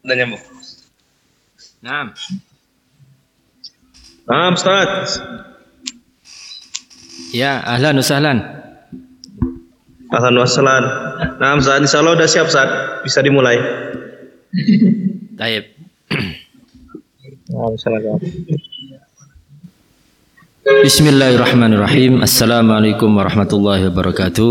Udah nyambung. Naam. Naam, Ustaz. Ya, ahlan wa sahlan. Ahlan wa sahlan. Naam, Ustaz. Insyaallah udah siap, Ustaz. Bisa dimulai. Silakan. Bismillahirrahmanirrahim. Assalamualaikum warahmatullahi wabarakatuh.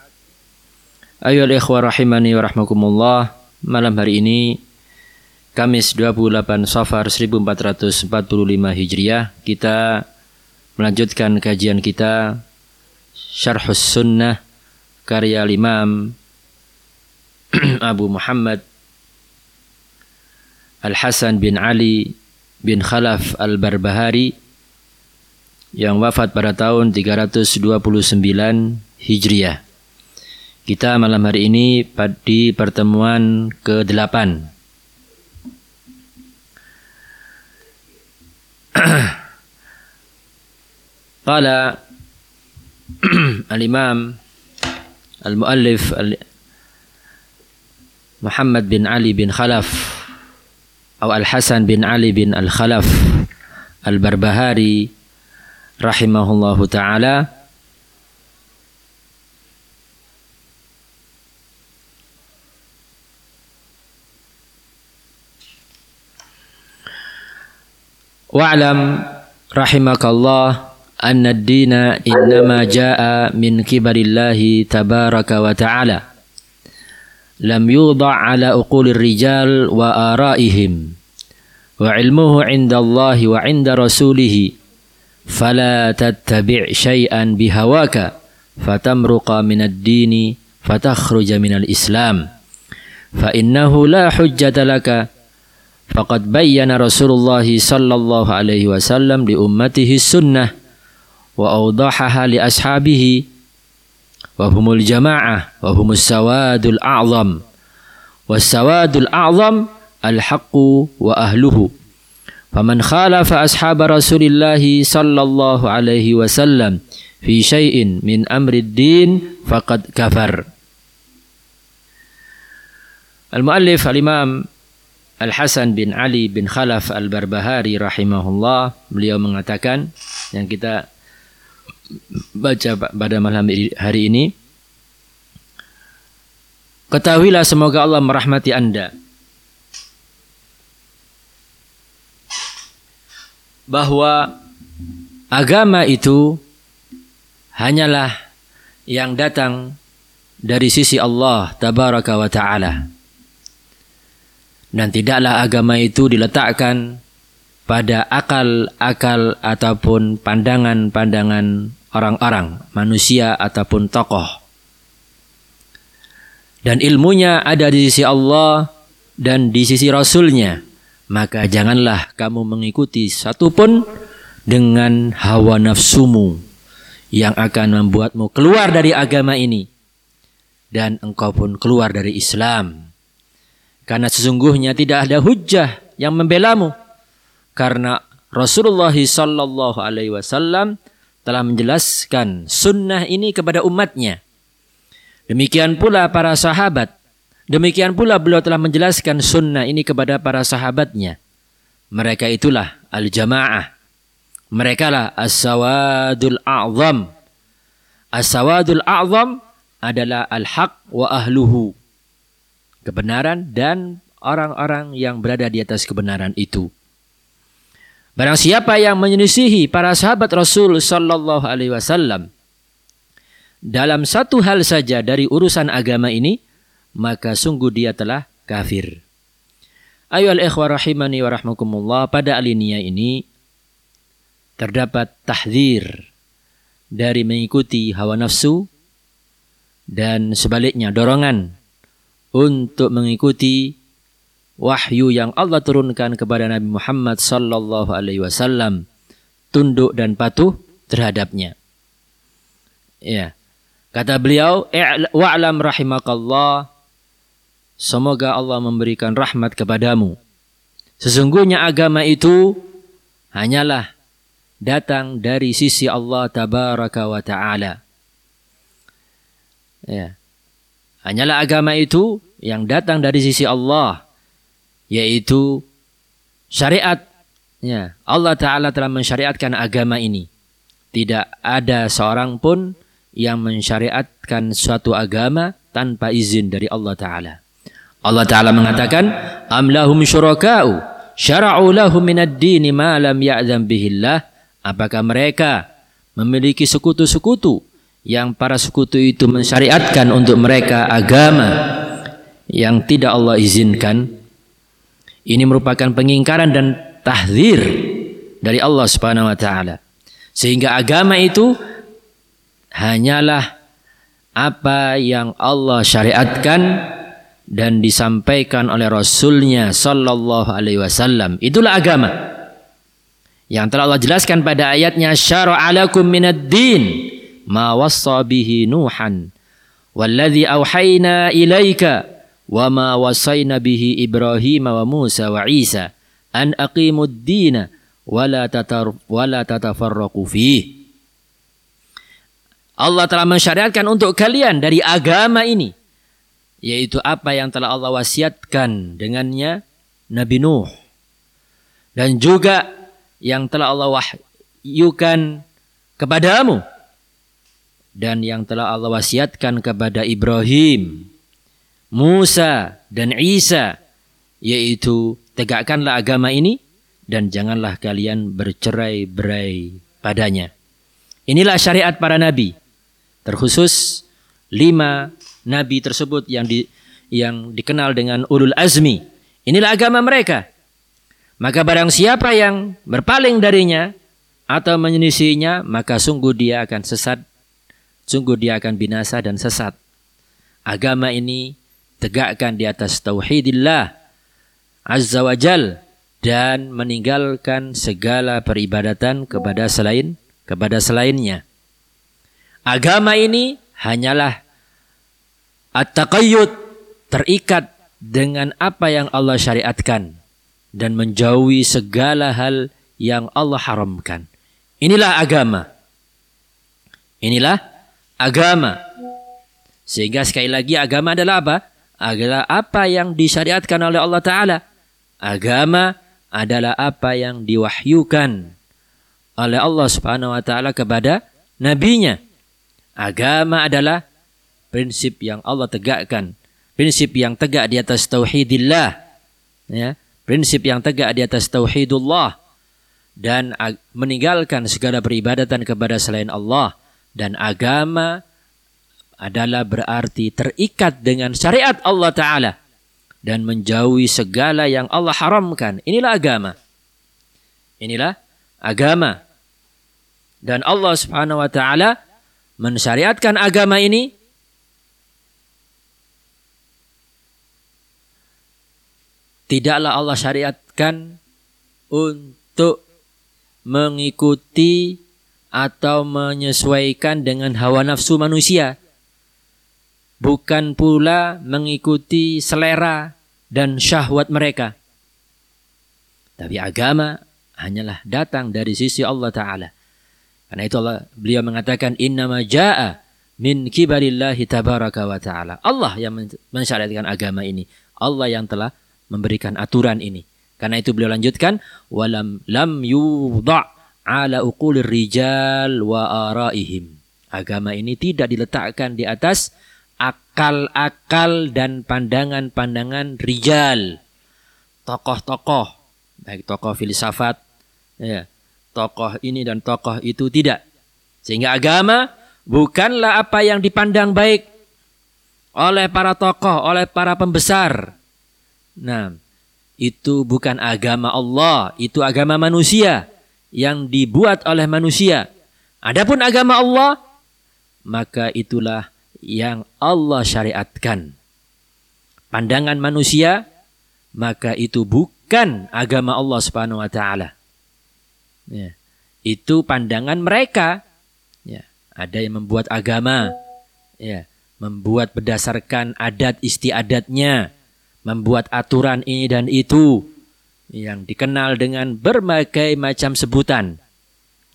taslima amma ba'd Ayo ikhwah rahimani wa Malam hari ini Kamis 28 Safar 1445 Hijriah Kita melanjutkan kajian kita Syarhus Sunnah Karya Imam Abu Muhammad Al-Hasan bin Ali bin Khalaf Al-Barbahari yang wafat pada tahun 329 Hijriah. Kita malam hari ini di pertemuan ke-8. Qala al-Imam al-Muallif Muhammad bin Ali bin Khalaf atau Al-Hasan bin Ali bin Al-Khalaf Al-Barbahari rahimahullahu taala Wa'lam rahimakallah anna ad-dina innama jaa min kibarillahi tabaraka wa ta'ala. Lam yudha' ala uqulir rijal wa araihim. Wa ilmuhu 'inda Allah wa 'inda rasulih. Fala tattabi' syai'an bihawaka fatamruqa min ad-dini fatakhruja min al-islam. Fa innahu la hujjata laka Faqad bayyana Rasulullah sallallahu alaihi wasallam li ummatihi sunnah wa awdahaha li ashabihi wa humul jama'ah wa humus sawadul a'zam. Was sawadul a'zam al haqqu wa ahluhu. Faman khalafa ashab Rasulillah sallallahu alaihi wasallam fi syai'in min din faqad kafar. Al-Muallif Al-Imam Al-Hasan bin Ali bin Khalaf Al-Barbahari rahimahullah beliau mengatakan yang kita baca pada malam hari ini Ketahuilah semoga Allah merahmati Anda bahwa agama itu hanyalah yang datang dari sisi Allah tabaraka wa taala dan tidaklah agama itu diletakkan pada akal-akal ataupun pandangan-pandangan orang-orang, manusia ataupun tokoh. Dan ilmunya ada di sisi Allah dan di sisi Rasulnya. Maka janganlah kamu mengikuti satupun dengan hawa nafsumu yang akan membuatmu keluar dari agama ini. Dan engkau pun keluar dari Islam. Karena sesungguhnya tidak ada hujah yang membelamu. Karena Rasulullah sallallahu alaihi wasallam telah menjelaskan sunnah ini kepada umatnya. Demikian pula para sahabat. Demikian pula beliau telah menjelaskan sunnah ini kepada para sahabatnya. Mereka itulah al-jamaah. Mereka lah as-sawadul a'zam. As-sawadul a'zam adalah al-haq wa ahluhu kebenaran dan orang-orang yang berada di atas kebenaran itu. Barang siapa yang menyelisihi para sahabat Rasul sallallahu alaihi wasallam dalam satu hal saja dari urusan agama ini, maka sungguh dia telah kafir. Ayo al-ikhwah rahimani wa pada alinea ini terdapat tahdzir dari mengikuti hawa nafsu dan sebaliknya dorongan untuk mengikuti wahyu yang Allah turunkan kepada Nabi Muhammad sallallahu alaihi wasallam tunduk dan patuh terhadapnya. Ya. Kata beliau, "Wa'lam rahimakallah, semoga Allah memberikan rahmat kepadamu. Sesungguhnya agama itu hanyalah datang dari sisi Allah tabaraka wa taala." Ya. Hanyalah agama itu yang datang dari sisi Allah yaitu syariat. Ya Allah taala telah mensyariatkan agama ini. Tidak ada seorang pun yang mensyariatkan suatu agama tanpa izin dari Allah taala. Allah taala mengatakan am lahum syuraka'u syara'u lahum minad dini ma lam ya'zam bihillah. Apakah mereka memiliki sekutu-sekutu yang para sekutu itu mensyariatkan untuk mereka agama yang tidak Allah izinkan ini merupakan pengingkaran dan tahzir dari Allah Subhanahu wa taala. Sehingga agama itu hanyalah apa yang Allah syariatkan dan disampaikan oleh Rasulnya Sallallahu Alaihi Wasallam. Itulah agama. Yang telah Allah jelaskan pada ayatnya syara'alakum minad din ma wassa bihi Nuhan. Walladhi auhayna ilaika wa ma wasaina bihi Ibrahim wa Musa wa Isa an aqimud dina wala tatar wala tatafarraqu Allah telah mensyariatkan untuk kalian dari agama ini yaitu apa yang telah Allah wasiatkan dengannya Nabi Nuh. Dan juga yang telah Allah wahyukan kepadamu dan yang telah Allah wasiatkan kepada Ibrahim, Musa dan Isa yaitu tegakkanlah agama ini dan janganlah kalian bercerai-berai padanya. Inilah syariat para nabi. Terkhusus lima nabi tersebut yang di, yang dikenal dengan ulul azmi. Inilah agama mereka. Maka barang siapa yang berpaling darinya atau menyelisihinya, maka sungguh dia akan sesat sungguh dia akan binasa dan sesat. Agama ini tegakkan di atas tauhidillah azza wa jal dan meninggalkan segala peribadatan kepada selain kepada selainnya. Agama ini hanyalah at-taqayyud terikat dengan apa yang Allah syariatkan dan menjauhi segala hal yang Allah haramkan. Inilah agama. Inilah agama. Sehingga sekali lagi agama adalah apa? Adalah apa yang disyariatkan oleh Allah Ta'ala. Agama adalah apa yang diwahyukan oleh Allah Subhanahu wa taala kepada nabinya. Agama adalah prinsip yang Allah tegakkan, prinsip yang tegak di atas tauhidillah. Ya, prinsip yang tegak di atas tauhidullah dan meninggalkan segala peribadatan kepada selain Allah dan agama adalah berarti terikat dengan syariat Allah Ta'ala dan menjauhi segala yang Allah haramkan. Inilah agama. Inilah agama. Dan Allah Subhanahu wa taala mensyariatkan agama ini tidaklah Allah syariatkan untuk mengikuti atau menyesuaikan dengan hawa nafsu manusia. Bukan pula mengikuti selera dan syahwat mereka. Tapi agama hanyalah datang dari sisi Allah Ta'ala. Karena itu Allah, beliau mengatakan, Innama ja'a min kibarillahi tabaraka wa ta'ala. Allah yang mensyariatkan agama ini. Allah yang telah memberikan aturan ini. Karena itu beliau lanjutkan, walam lam yudha' ala uqulir rijal wa araihim. Agama ini tidak diletakkan di atas akal-akal dan pandangan-pandangan rijal. Tokoh-tokoh, baik tokoh filsafat, ya, tokoh ini dan tokoh itu tidak. Sehingga agama bukanlah apa yang dipandang baik oleh para tokoh, oleh para pembesar. Nah, itu bukan agama Allah, itu agama manusia yang dibuat oleh manusia. Adapun agama Allah, maka itulah yang Allah syariatkan. pandangan manusia, maka itu bukan agama Allah Subhanahu wa taala. Ya. Itu pandangan mereka. Ya. Ada yang membuat agama, ya, membuat berdasarkan adat istiadatnya, membuat aturan ini dan itu yang dikenal dengan berbagai macam sebutan.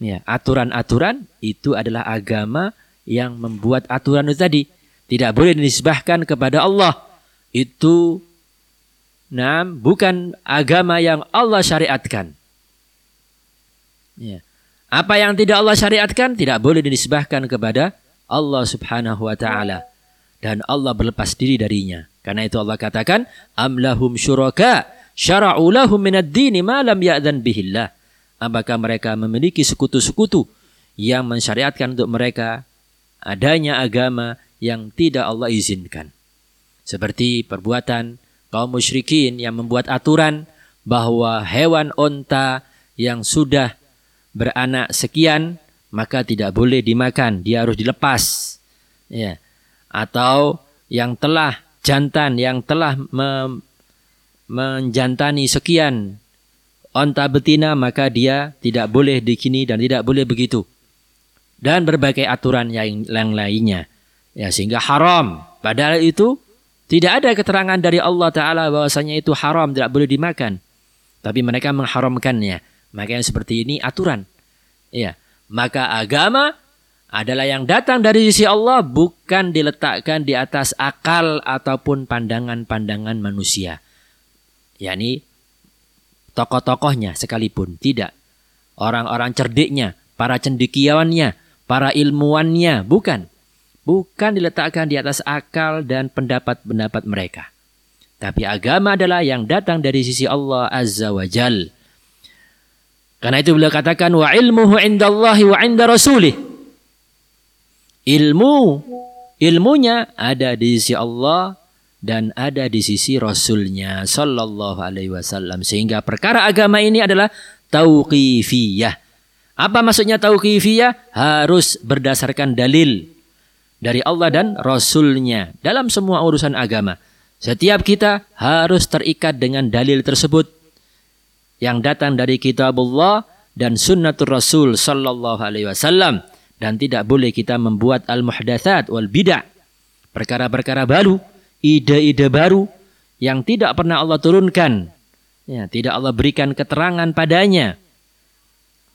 Ya, aturan-aturan itu adalah agama yang membuat aturan itu tadi tidak boleh dinisbahkan kepada Allah. Itu nah, bukan agama yang Allah syariatkan. Ya. Apa yang tidak Allah syariatkan tidak boleh dinisbahkan kepada Allah Subhanahu wa taala dan Allah berlepas diri darinya. Karena itu Allah katakan amlahum syuraka syara'u lahum minad dini ma lam ya'dzan bihillah. Apakah mereka memiliki sekutu-sekutu yang mensyariatkan untuk mereka adanya agama yang tidak Allah izinkan. Seperti perbuatan kaum musyrikin yang membuat aturan bahwa hewan onta yang sudah beranak sekian maka tidak boleh dimakan, dia harus dilepas. Ya. Atau yang telah jantan yang telah me, menjantani sekian onta betina maka dia tidak boleh dikini dan tidak boleh begitu. Dan berbagai aturan yang, yang lainnya. Ya sehingga haram. Padahal itu tidak ada keterangan dari Allah Ta'ala bahwasanya itu haram, tidak boleh dimakan. Tapi mereka mengharamkannya. Maka yang seperti ini aturan. Ya, maka agama adalah yang datang dari sisi Allah bukan diletakkan di atas akal ataupun pandangan-pandangan manusia. Yakni tokoh-tokohnya sekalipun tidak. Orang-orang cerdiknya, para cendekiawannya, para ilmuwannya, bukan. Bukan diletakkan di atas akal dan pendapat-pendapat mereka. Tapi agama adalah yang datang dari sisi Allah Azza wa Jal. Karena itu beliau katakan wa ilmuhu indallahi wa inda rasulih. Ilmu ilmunya ada di sisi Allah dan ada di sisi Rasulnya Sallallahu Alaihi Wasallam sehingga perkara agama ini adalah tauqifiyah. Apa maksudnya tauqifiyah? Harus berdasarkan dalil dari Allah dan Rasulnya dalam semua urusan agama. Setiap kita harus terikat dengan dalil tersebut yang datang dari kitabullah dan sunnatul Rasul sallallahu alaihi wasallam dan tidak boleh kita membuat al-muhdatsat wal bid'ah perkara-perkara baru, ide-ide baru yang tidak pernah Allah turunkan. Ya, tidak Allah berikan keterangan padanya.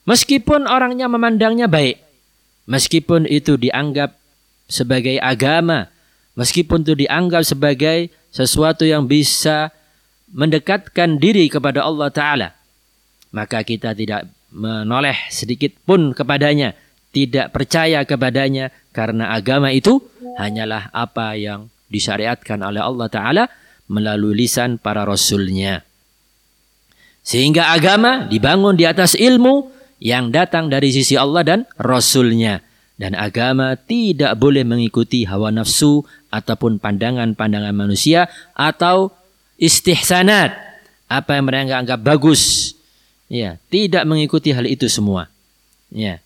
Meskipun orangnya memandangnya baik, meskipun itu dianggap sebagai agama, meskipun itu dianggap sebagai sesuatu yang bisa mendekatkan diri kepada Allah Ta'ala, maka kita tidak menoleh sedikit pun kepadanya, tidak percaya kepadanya, karena agama itu hanyalah apa yang disyariatkan oleh Allah Ta'ala melalui lisan para rasulnya. Sehingga agama dibangun di atas ilmu yang datang dari sisi Allah dan Rasulnya. Dan agama tidak boleh mengikuti hawa nafsu ataupun pandangan-pandangan manusia atau istihsanat. Apa yang mereka anggap bagus. Ya, tidak mengikuti hal itu semua. Ya.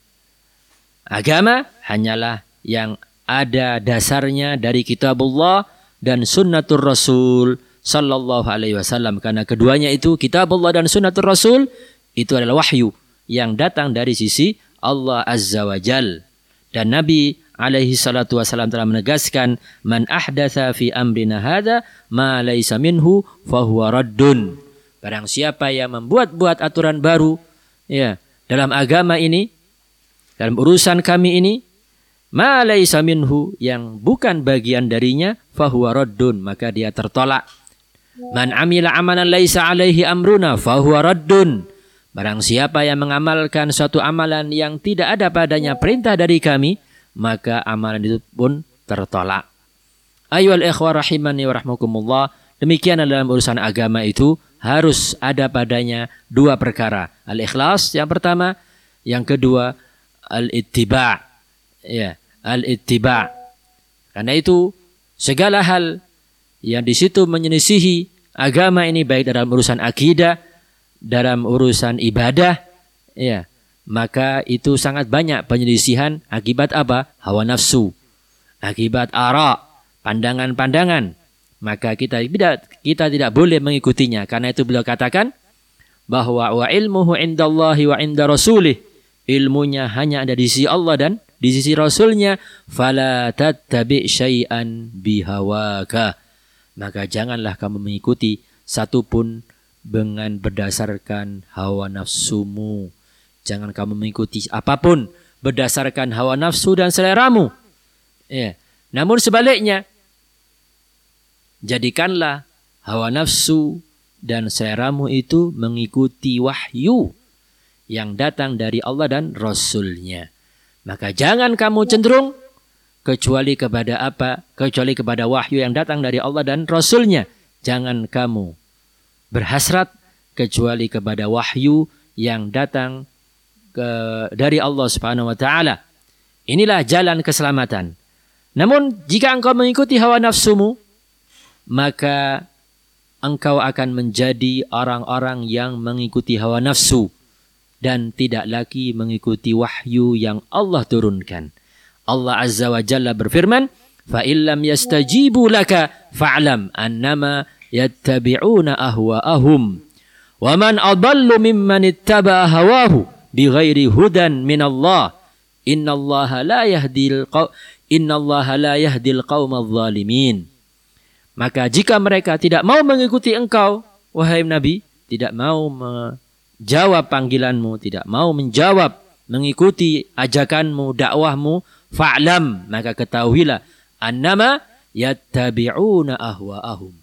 Agama hanyalah yang ada dasarnya dari kitabullah dan sunnatul rasul sallallahu alaihi wasallam karena keduanya itu kitabullah dan sunnatul rasul itu adalah wahyu yang datang dari sisi Allah azza wa jalla dan Nabi alaihi salatu wasallam telah menegaskan man ahdatsa fi amrina hadza ma laisa minhu fahuwa raddun. Barang siapa yang membuat-buat aturan baru ya dalam agama ini dalam urusan kami ini ma laisa minhu yang bukan bagian darinya fahuwa raddun maka dia tertolak. Man amila amalan laisa alaihi amruna fahuwa raddun. Barang siapa yang mengamalkan suatu amalan yang tidak ada padanya perintah dari kami, maka amalan itu pun tertolak. Ayol ikhwah rahimani wa rahmukumullah. Demikian dalam urusan agama itu harus ada padanya dua perkara. Al-ikhlas yang pertama, yang kedua al-ittiba. Ya, al-ittiba. Karena itu segala hal yang di situ menyelisihi agama ini baik dalam urusan akidah dalam urusan ibadah, ya, maka itu sangat banyak penyelisihan akibat apa? Hawa nafsu, akibat ara, pandangan-pandangan, maka kita tidak kita tidak boleh mengikutinya karena itu beliau katakan bahwa wa ilmuhu indallahi wa inda rasulih ilmunya hanya ada di sisi Allah dan di sisi Rasulnya fala tattabi syai'an bihawaka. Maka janganlah kamu mengikuti satupun dengan berdasarkan hawa nafsumu. Jangan kamu mengikuti apa pun berdasarkan hawa nafsu dan seleramu. Ya. Namun sebaliknya jadikanlah hawa nafsu dan seleramu itu mengikuti wahyu yang datang dari Allah dan Rasulnya. Maka jangan kamu cenderung kecuali kepada apa? Kecuali kepada wahyu yang datang dari Allah dan Rasulnya. Jangan kamu berhasrat kecuali kepada wahyu yang datang ke, dari Allah Subhanahu wa taala. Inilah jalan keselamatan. Namun jika engkau mengikuti hawa nafsumu, maka engkau akan menjadi orang-orang yang mengikuti hawa nafsu dan tidak lagi mengikuti wahyu yang Allah turunkan. Allah Azza wa Jalla berfirman, "Fa illam yastajibu laka fa'lam annama yattabi'una ahwa'ahum." Wa man adallu mimman ittaba'a hawahu bighairi hudan min Allah. Inna Allah la yahdil Inna Allah la yahdil qaumadh. Maka jika mereka tidak mau mengikuti engkau, wahai Nabi, tidak mau menjawab panggilanmu, tidak mau menjawab, mengikuti ajakanmu, dakwahmu, fa'lam, maka ketahuilah, annama yattabi'una ahwa'ahum.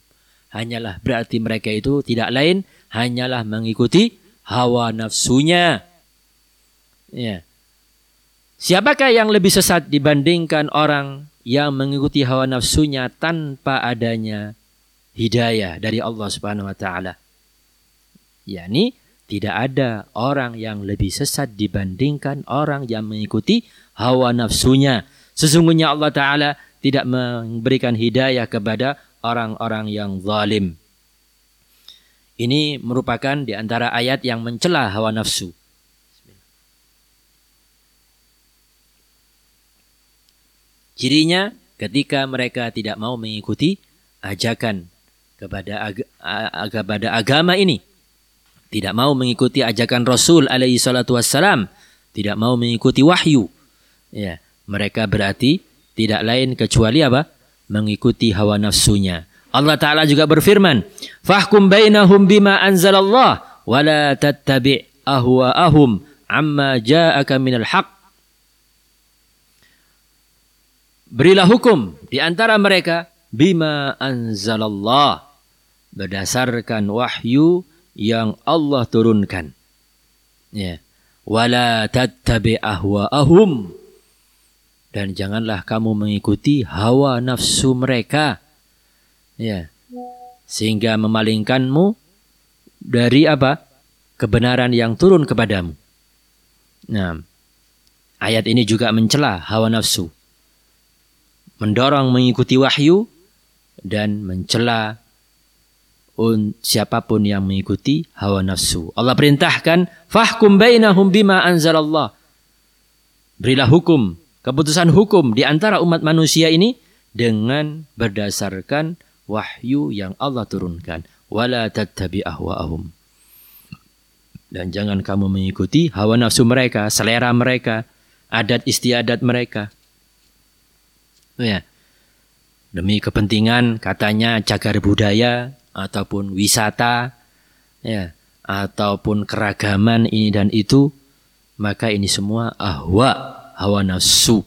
Hanyalah berarti mereka itu tidak lain, hanyalah mengikuti hawa nafsunya. Ya. Siapakah yang lebih sesat dibandingkan orang yang mengikuti hawa nafsunya tanpa adanya hidayah dari Allah Subhanahu wa taala. yakni tidak ada orang yang lebih sesat dibandingkan orang yang mengikuti hawa nafsunya. Sesungguhnya Allah taala tidak memberikan hidayah kepada orang-orang yang zalim. Ini merupakan di antara ayat yang mencela hawa nafsu. Cirinya ketika mereka tidak mau mengikuti ajakan kepada ag kepada agama ini, tidak mau mengikuti ajakan Rasul alaihi salatu wassalam, tidak mau mengikuti wahyu. Ya, mereka berarti tidak lain kecuali apa? Mengikuti hawa nafsunya. Allah Ta'ala juga berfirman, Fahkum bainahum bima anzalallah, wa la tattabi' ahwa'ahum amma ja'aka minal haq Berilah hukum di antara mereka bima anzalallah berdasarkan wahyu yang Allah turunkan. Ya. Wala tattabi ahwa'ahum dan janganlah kamu mengikuti hawa nafsu mereka. Ya. Sehingga memalingkanmu dari apa? kebenaran yang turun kepadamu. Nah, ayat ini juga mencela hawa nafsu mendorong mengikuti wahyu dan mencela siapa pun yang mengikuti hawa nafsu. Allah perintahkan, "Fahkum bainahum bima anzalallah." Berilah hukum, keputusan hukum di antara umat manusia ini dengan berdasarkan wahyu yang Allah turunkan. Wala tattabi ahwa'ahum. Dan jangan kamu mengikuti hawa nafsu mereka, selera mereka, adat istiadat mereka. Ya. Demi kepentingan katanya cagar budaya ataupun wisata ya ataupun keragaman ini dan itu maka ini semua ahwa hawa nafsu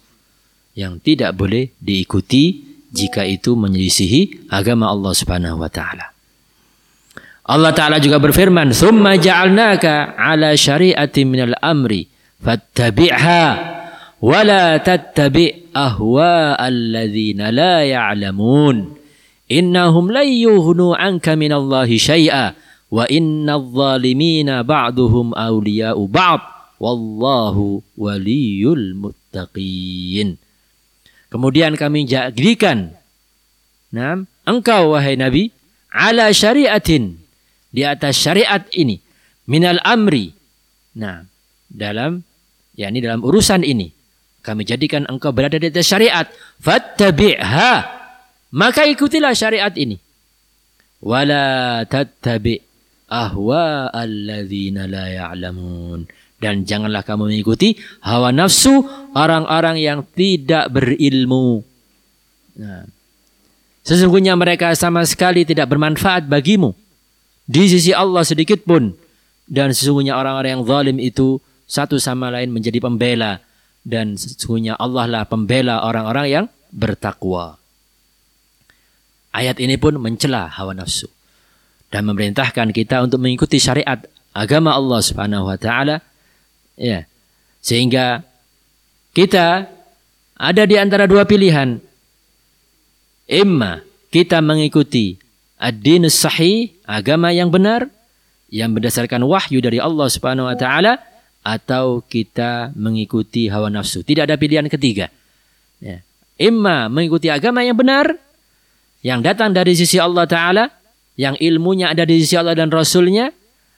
yang tidak boleh diikuti jika itu menyelisihi agama Allah Subhanahu wa taala. Allah taala juga berfirman, "Tsumma ja'alnaka 'ala syari'atin minal amri fattabi'ha wa la tattabi' ahwa alladziina la ya'lamun." innahum layyuhnu yughnu anka minallahi syai'a wa innadh-dhalimina ba'duhum awliya'u ba'd. Wallahu waliyul muttaqin. Kemudian kami jadikan nah, engkau wahai nabi ala syariatin di atas syariat ini minal amri nah dalam yakni dalam urusan ini. Kami jadikan engkau berada di atas syariat. Fattabi'ha maka ikutilah syariat ini. Wala tattabi ahwa alladzina la ya'lamun. Dan janganlah kamu mengikuti hawa nafsu orang-orang yang tidak berilmu. Nah, sesungguhnya mereka sama sekali tidak bermanfaat bagimu. Di sisi Allah sedikit pun. Dan sesungguhnya orang-orang yang zalim itu satu sama lain menjadi pembela. Dan sesungguhnya Allah lah pembela orang-orang yang bertakwa. Ayat ini pun mencela hawa nafsu dan memerintahkan kita untuk mengikuti syariat agama Allah Subhanahu wa taala ya. Sehingga kita ada di antara dua pilihan. Imma kita mengikuti ad-din sahih, agama yang benar yang berdasarkan wahyu dari Allah Subhanahu wa taala atau kita mengikuti hawa nafsu. Tidak ada pilihan ketiga. Ya. Imma mengikuti agama yang benar yang datang dari sisi Allah Ta'ala, yang ilmunya ada di sisi Allah dan Rasulnya,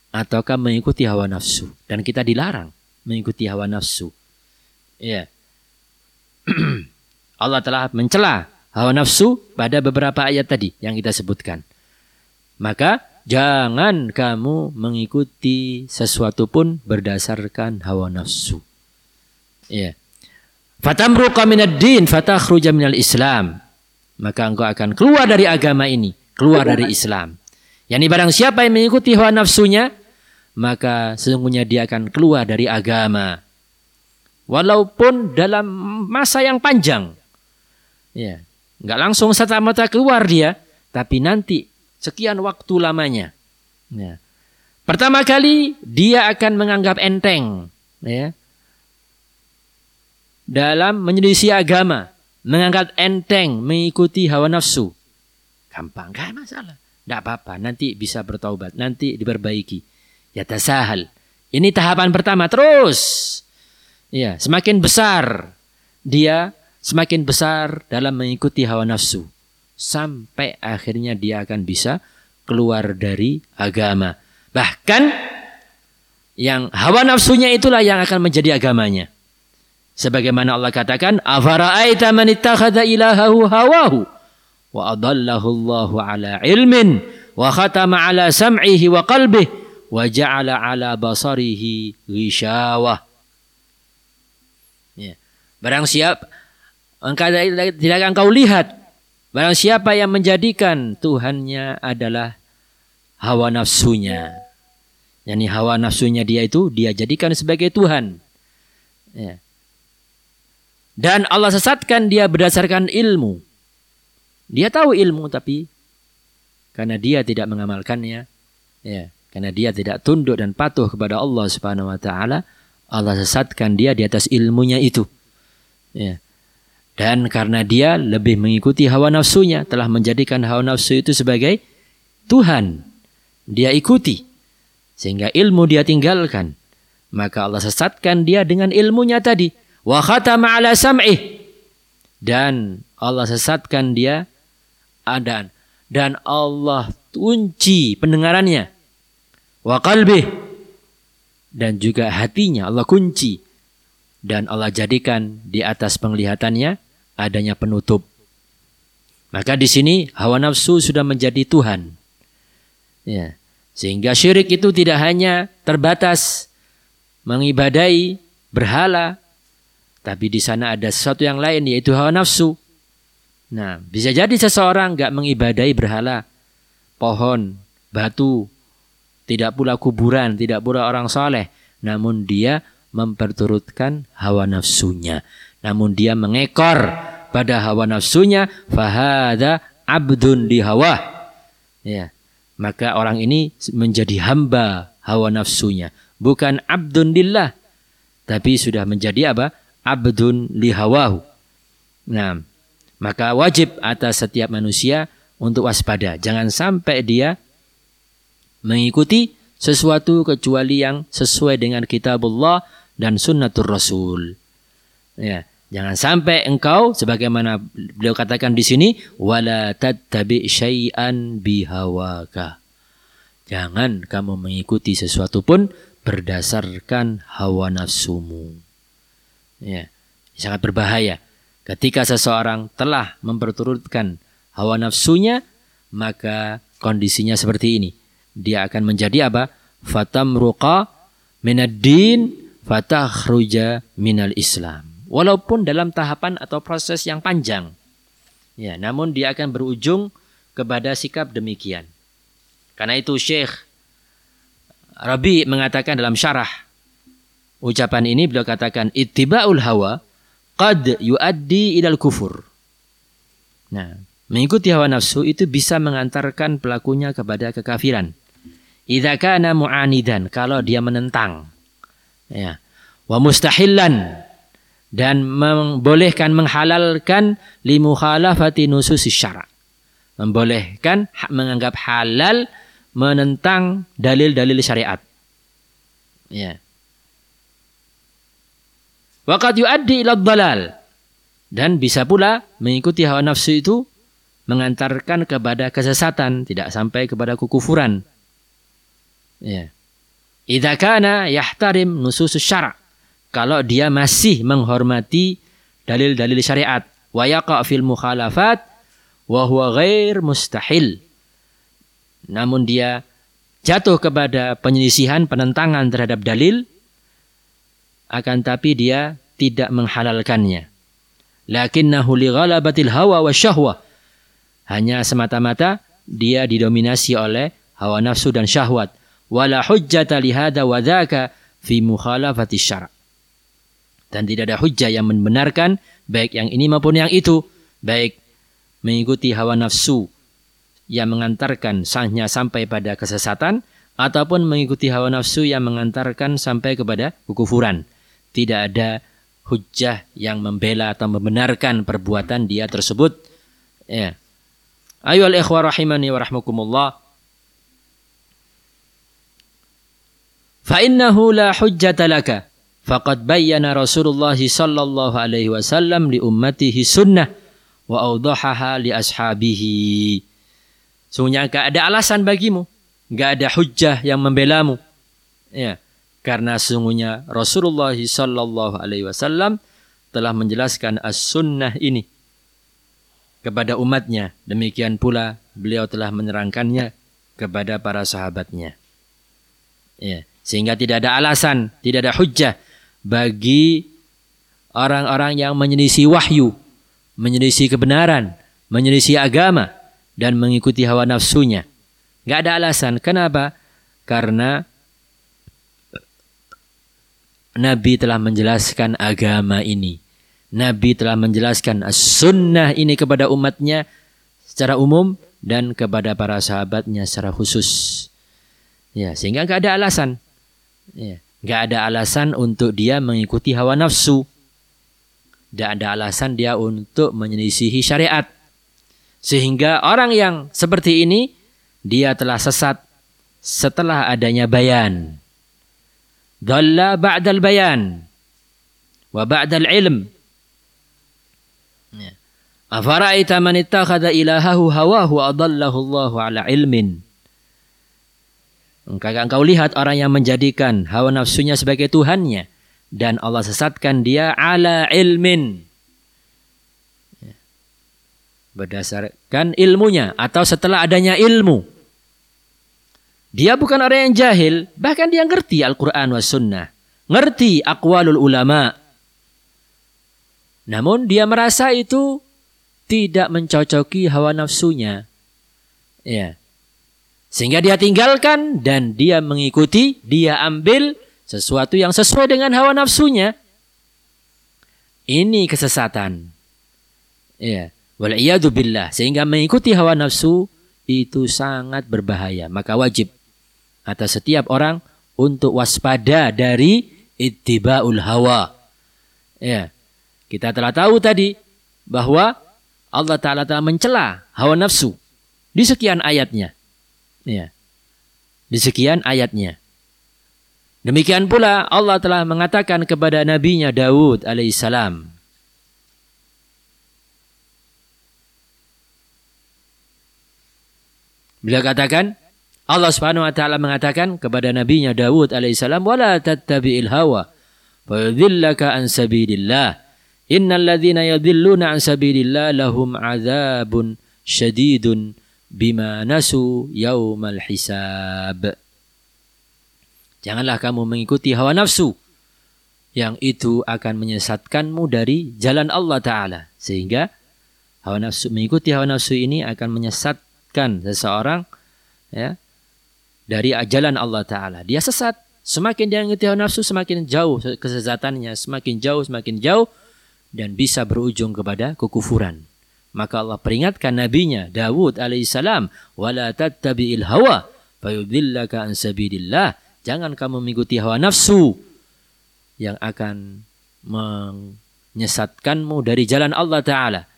ataukah mengikuti hawa nafsu. Dan kita dilarang mengikuti hawa nafsu. Ya. Allah telah mencela hawa nafsu pada beberapa ayat tadi yang kita sebutkan. Maka jangan kamu mengikuti sesuatu pun berdasarkan hawa nafsu. Ya. Fatamruqa minad din fatakhruja minal Islam maka engkau akan keluar dari agama ini, keluar dari Islam. Yani barang siapa yang mengikuti hawa nafsunya, maka sesungguhnya dia akan keluar dari agama. Walaupun dalam masa yang panjang. Ya, nggak langsung serta mata keluar dia, tapi nanti sekian waktu lamanya. Ya. Pertama kali dia akan menganggap enteng, ya, dalam menyelisih agama mengangkat enteng mengikuti hawa nafsu. Gampang, gak masalah. Tidak apa-apa, nanti bisa bertaubat, nanti diperbaiki. Ya tasahal. Ini tahapan pertama, terus. Ya, semakin besar dia semakin besar dalam mengikuti hawa nafsu. Sampai akhirnya dia akan bisa keluar dari agama. Bahkan yang hawa nafsunya itulah yang akan menjadi agamanya. Sebagaimana Allah katakan, "Afara'aita man ittakhadha ilahahu hawahu wa adallahu Allahu ala ilmin wa khatama ala sam'ihi wa qalbihi wa ja'ala ala basarihi ghishawah." Ya. Barang siapa engkau tidak kau lihat barang siapa yang menjadikan Tuhannya adalah hawa nafsunya. Yani hawa nafsunya dia itu dia jadikan sebagai Tuhan. Ya. Dan Allah sesatkan dia berdasarkan ilmu. Dia tahu ilmu tapi karena dia tidak mengamalkannya, ya, karena dia tidak tunduk dan patuh kepada Allah Subhanahu wa taala, Allah sesatkan dia di atas ilmunya itu. Ya. Dan karena dia lebih mengikuti hawa nafsunya, telah menjadikan hawa nafsu itu sebagai Tuhan. Dia ikuti. Sehingga ilmu dia tinggalkan. Maka Allah sesatkan dia dengan ilmunya tadi wa khatama ala sam'ih dan Allah sesatkan dia adan dan Allah kunci pendengarannya. Wa qalbih. Dan juga hatinya Allah kunci. Dan Allah jadikan di atas penglihatannya adanya penutup. Maka di sini hawa nafsu sudah menjadi Tuhan. Ya. Sehingga syirik itu tidak hanya terbatas mengibadai berhala tapi di sana ada sesuatu yang lain yaitu hawa nafsu. Nah, bisa jadi seseorang nggak mengibadai berhala, pohon, batu, tidak pula kuburan, tidak pula orang soleh, namun dia memperturutkan hawa nafsunya. Namun dia mengekor pada hawa nafsunya, fahada abdun di hawa. Ya, maka orang ini menjadi hamba hawa nafsunya, bukan abdun lillah, tapi sudah menjadi apa? Abdun lihawahu. Nah, maka wajib atas setiap manusia untuk waspada. Jangan sampai dia mengikuti sesuatu kecuali yang sesuai dengan kitabullah dan sunnatur rasul. Ya, jangan sampai engkau sebagaimana beliau katakan di sini wala tattabi syai'an bihawaka. Jangan kamu mengikuti sesuatu pun berdasarkan hawa nafsumu. Ya, sangat berbahaya ketika seseorang telah memperturutkan hawa nafsunya, maka kondisinya seperti ini. Dia akan menjadi apa? Fatamruqa minad din fatakhruja minal Islam. Walaupun dalam tahapan atau proses yang panjang. Ya, namun dia akan berujung kepada sikap demikian. Karena itu Syekh Rabi mengatakan dalam syarah ucapan ini beliau katakan ittiba'ul hawa qad yuaddi ilal kufur. Nah, mengikuti hawa nafsu itu bisa mengantarkan pelakunya kepada kekafiran. Idza kana mu'anidan kalau dia menentang. Ya. Wa mustahillan dan membolehkan menghalalkan limukhalafati nususi syara. Membolehkan menganggap halal menentang dalil-dalil syariat. Ya. Waqad yuaddi ila dalal. Dan bisa pula mengikuti hawa nafsu itu mengantarkan kepada kesesatan, tidak sampai kepada kekufuran. Ya. Idza kana yahtarim nusus syara. Kalau dia masih menghormati dalil-dalil syariat wa yaqa fil mukhalafat wa huwa ghair mustahil. Namun dia jatuh kepada penyelisihan, penentangan terhadap dalil akan tapi dia tidak menghalalkannya. Lakinnahu li hawa wa syahwa. Hanya semata-mata dia didominasi oleh hawa nafsu dan syahwat. Wala hujjata li hadha wa dhaka fi mukhalafati syara'. Dan tidak ada hujjah yang membenarkan baik yang ini maupun yang itu. Baik mengikuti hawa nafsu yang mengantarkan sahnya sampai pada kesesatan ataupun mengikuti hawa nafsu yang mengantarkan sampai kepada kekufuran tidak ada hujah yang membela atau membenarkan perbuatan dia tersebut. Ya. Ayo al ikhwah rahimani wa rahmakumullah. Fa innahu la hujjata laka. Faqad bayyana Rasulullah sallallahu alaihi wasallam li ummatihi sunnah wa awdahaha li ashabihi. Sungguhnya enggak ada alasan bagimu, enggak ada hujjah yang membelamu. Ya karena sesungguhnya Rasulullah Sallallahu Alaihi Wasallam telah menjelaskan as-sunnah ini kepada umatnya. Demikian pula beliau telah menerangkannya kepada para sahabatnya. Ya, sehingga tidak ada alasan, tidak ada hujah bagi orang-orang yang menyelisih wahyu, menyelisih kebenaran, menyelisih agama dan mengikuti hawa nafsunya. Gak ada alasan. Kenapa? Karena Nabi telah menjelaskan agama ini. Nabi telah menjelaskan sunnah ini kepada umatnya secara umum dan kepada para sahabatnya secara khusus. Ya, sehingga nggak ada alasan. Ya, nggak ada alasan untuk dia mengikuti hawa nafsu. Tidak ada alasan dia untuk menyelisihi syariat. Sehingga orang yang seperti ini dia telah sesat setelah adanya bayan. Dhalla ba'dal bayan wa ba'dal ilm. Ya. Afara'aita man ittakhadha ilahahu hawahu adallahu Allahu ala ilmin. Engkau engkau lihat orang yang menjadikan hawa nafsunya sebagai Tuhannya dan Allah sesatkan dia ala ilmin. Ya. Berdasarkan ilmunya atau setelah adanya ilmu. Dia bukan orang yang jahil, bahkan dia ngerti Al-Quran wa sunnah. Ngerti akwalul ulama. Namun dia merasa itu tidak mencocoki hawa nafsunya. Ya. Sehingga dia tinggalkan dan dia mengikuti, dia ambil sesuatu yang sesuai dengan hawa nafsunya. Ini kesesatan. Ya. Wal'iyadu billah. Sehingga mengikuti hawa nafsu itu sangat berbahaya. Maka wajib atas setiap orang untuk waspada dari ittibaul hawa. Ya. Kita telah tahu tadi bahwa Allah Ta'ala telah mencela hawa nafsu di sekian ayatnya. Ya. Di sekian ayatnya. Demikian pula Allah telah mengatakan kepada nabinya Daud alaihissalam. Beliau katakan, Allah Subhanahu wa taala mengatakan kepada nabinya Daud alaihissalam wala tattabi'il hawa fayudhillaka an sabilillah innal ladzina yadhilluna an sabilillah lahum adzabun syadidun bima nasu yaumal hisab. Janganlah kamu mengikuti hawa nafsu yang itu akan menyesatkanmu dari jalan Allah Ta'ala. Sehingga hawa nafsu mengikuti hawa nafsu ini akan menyesatkan seseorang ya dari jalan Allah Ta'ala. Dia sesat. Semakin dia hawa nafsu, semakin jauh kesesatannya. Semakin jauh, semakin jauh. Dan bisa berujung kepada kekufuran. Maka Allah peringatkan nabinya Dawud alaihissalam, "Wala tattabi'il hawa fayudillaka an sabilillah." Jangan kamu mengikuti hawa nafsu yang akan menyesatkanmu dari jalan Allah taala.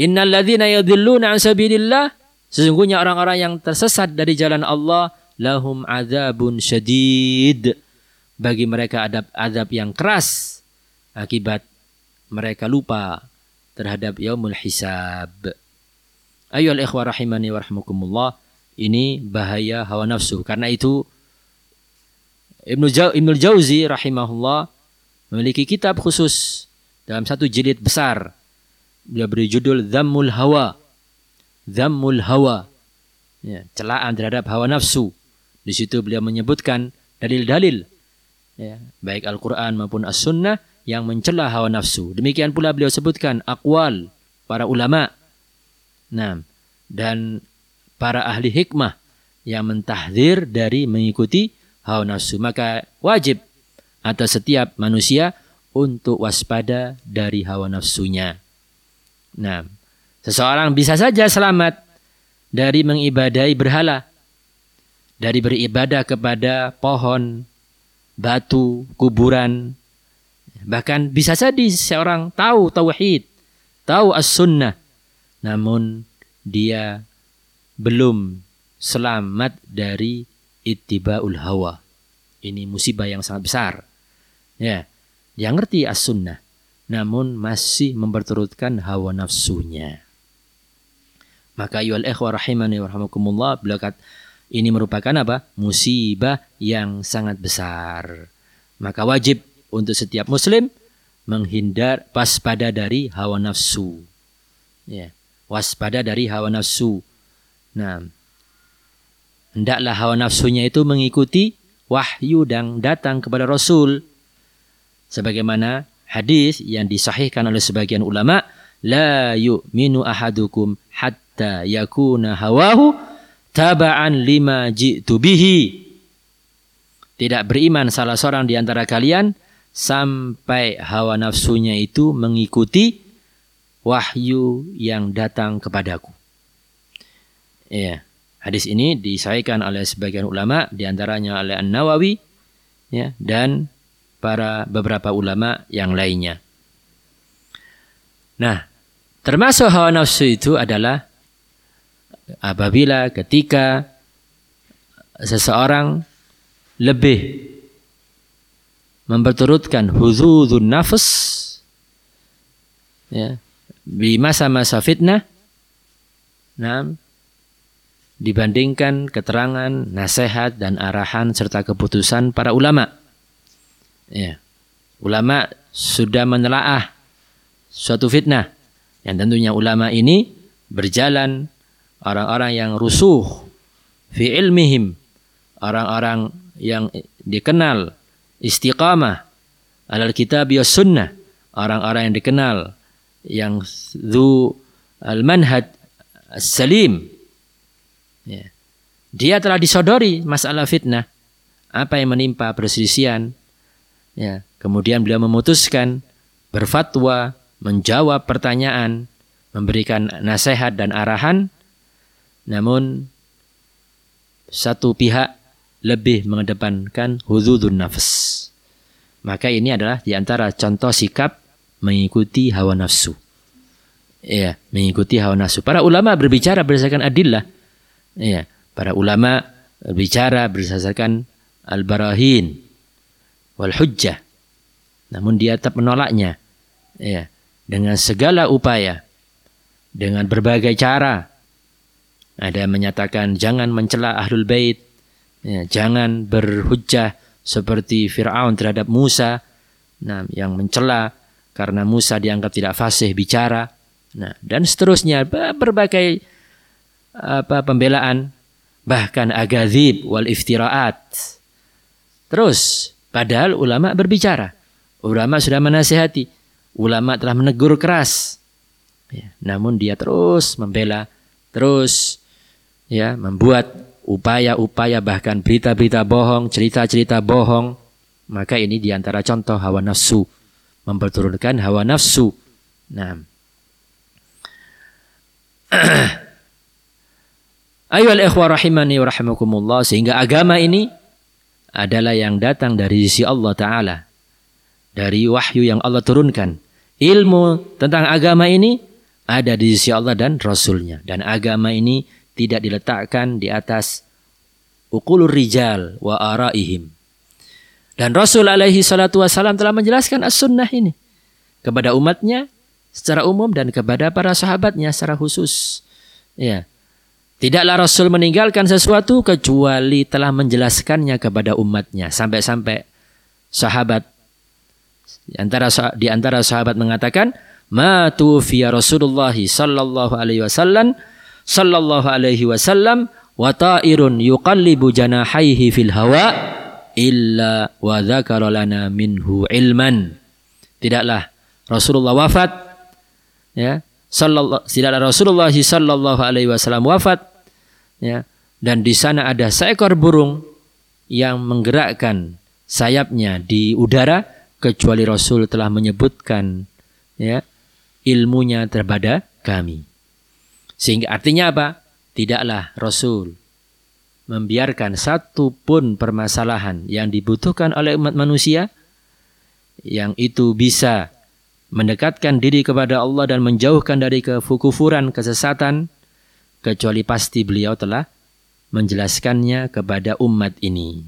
Innal ladzina yadhilluna an sabilillah sesungguhnya orang-orang yang tersesat dari jalan Allah lahum adzabun syadid bagi mereka adab adab yang keras akibat mereka lupa terhadap yaumul hisab. Ayo ikhwah rahimani warahmukumullah. Ini bahaya hawa nafsu. Karena itu Ibnu Jau, Ibnu Jauzi rahimahullah memiliki kitab khusus dalam satu jilid besar. Dia beri judul Dhammul Hawa. Dhammul Hawa. Ya, celaan terhadap hawa nafsu. Di situ beliau menyebutkan dalil-dalil ya, baik Al-Qur'an maupun As-Sunnah yang mencela hawa nafsu. Demikian pula beliau sebutkan akwal para ulama. Nah, dan para ahli hikmah yang mentahdir dari mengikuti hawa nafsu. Maka wajib atas setiap manusia untuk waspada dari hawa nafsunya. Nah, seseorang bisa saja selamat dari mengibadai berhala, dari beribadah kepada pohon, batu, kuburan, Bahkan bisa jadi seorang tahu tauhid, tahu as-sunnah, namun dia belum selamat dari ittiba'ul hawa. Ini musibah yang sangat besar. Ya, dia ngerti as-sunnah, namun masih memperturutkan hawa nafsunya. Maka yual ikhwa rahimani warahmatullah beliau ini merupakan apa? Musibah yang sangat besar. Maka wajib untuk setiap muslim menghindar waspada dari hawa nafsu. Ya, waspada dari hawa nafsu. Nah, hendaklah hawa nafsunya itu mengikuti wahyu yang datang kepada Rasul. Sebagaimana hadis yang disahihkan oleh sebagian ulama, la yu'minu ahadukum hatta yakuna hawahu taba'an lima ji'tu bihi. Tidak beriman salah seorang di antara kalian sampai hawa nafsunya itu mengikuti wahyu yang datang kepadaku. Ya, hadis ini disahihkan oleh sebagian ulama, di antaranya oleh An Nawawi, ya, dan para beberapa ulama yang lainnya. Nah, termasuk hawa nafsu itu adalah apabila ketika seseorang lebih memperturutkan huzuzun nafas ya di masa-masa fitnah nah, dibandingkan keterangan, nasihat dan arahan serta keputusan para ulama. Ya. Ulama sudah menelaah suatu fitnah yang tentunya ulama ini berjalan orang-orang yang rusuh fi ilmihim, orang-orang yang dikenal istiqamah alal kitab ya sunnah orang-orang yang dikenal yang zu al manhaj salim ya. dia telah disodori masalah fitnah apa yang menimpa perselisihan. Ya. Kemudian beliau memutuskan berfatwa menjawab pertanyaan memberikan nasihat dan arahan namun satu pihak lebih mengedepankan hududun nafs. Maka ini adalah di antara contoh sikap mengikuti hawa nafsu. Ya, mengikuti hawa nafsu. Para ulama berbicara berdasarkan adillah. Ya, para ulama berbicara berdasarkan al-barahin wal hujjah. Namun dia tetap menolaknya. Ya, dengan segala upaya, dengan berbagai cara. Ada yang menyatakan jangan mencela ahlul bait, Ya, jangan berhujjah seperti Fir'aun terhadap Musa nah, yang mencela karena Musa dianggap tidak fasih bicara Nah, dan seterusnya berbagai apa pembelaan bahkan agadzib wal iftiraat. Terus padahal ulama berbicara. Ulama sudah menasihati. Ulama telah menegur keras. Ya, namun dia terus membela, terus ya membuat upaya-upaya bahkan berita-berita bohong, cerita-cerita bohong. Maka ini di antara contoh hawa nafsu. Memperturunkan hawa nafsu. Nah, Ayo ikhwah rahimani wa rahimakumullah sehingga agama ini adalah yang datang dari sisi Allah taala. Dari wahyu yang Allah turunkan. Ilmu tentang agama ini ada di sisi Allah dan Rasulnya. Dan agama ini tidak diletakkan di atas ukulur rijal wa araihim. Dan Rasul alaihi salatu wasalam telah menjelaskan as-sunnah ini kepada umatnya secara umum dan kepada para sahabatnya secara khusus. Ya. Tidaklah Rasul meninggalkan sesuatu kecuali telah menjelaskannya kepada umatnya. Sampai-sampai sahabat di antara di antara sahabat mengatakan, "Ma tufiya Rasulullah sallallahu alaihi wasallam sallallahu alaihi wasallam wa ta'irun yuqallibu janahaihi fil hawa illa wa dzakara lana minhu ilman." Tidaklah Rasulullah wafat ya. Sallallahu tidaklah Rasulullah sallallahu alaihi wasallam wafat ya. Dan di sana ada seekor burung yang menggerakkan sayapnya di udara kecuali Rasul telah menyebutkan ya ilmunya terhadap kami sehingga artinya apa tidaklah Rasul membiarkan satu pun permasalahan yang dibutuhkan oleh umat manusia yang itu bisa mendekatkan diri kepada Allah dan menjauhkan dari kekufuran, kesesatan, kecuali pasti beliau telah menjelaskannya kepada umat ini.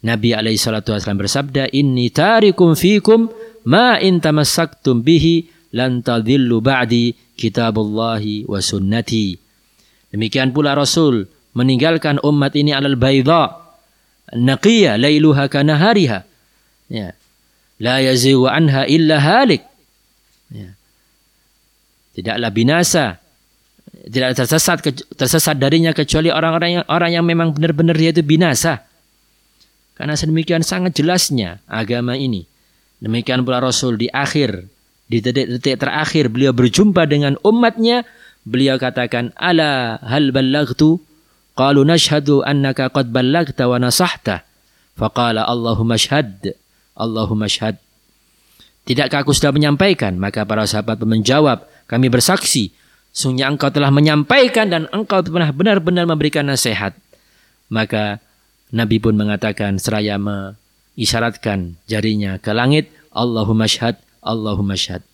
Nabi alaihi salatu wasallam bersabda, "Inni tarikum fikum ma in tamassaktum bihi lan tadhillu ba'di kitabullahi wa sunnati." Demikian pula Rasul meninggalkan umat ini alal baydha naqiyya lailuha kanahariha. Ya la yazigu anha illa halik. Ya. Tidaklah binasa, tidak tersesat tersesat darinya kecuali orang-orang yang orang yang memang benar-benar dia itu binasa. Karena sedemikian sangat jelasnya agama ini. Demikian pula Rasul di akhir, di detik-detik terakhir beliau berjumpa dengan umatnya, beliau katakan, "Ala hal ballaghtu?" Qalu nashhadu annaka qad ballaghta wa nasahta. Faqala Allahumma shahad. Allahumma syahad. Tidakkah aku sudah menyampaikan? Maka para sahabat menjawab, kami bersaksi. Sungguhnya engkau telah menyampaikan dan engkau pernah benar-benar memberikan nasihat. Maka Nabi pun mengatakan seraya mengisyaratkan jarinya ke langit, Allahumma syahad, Allahumma syahad.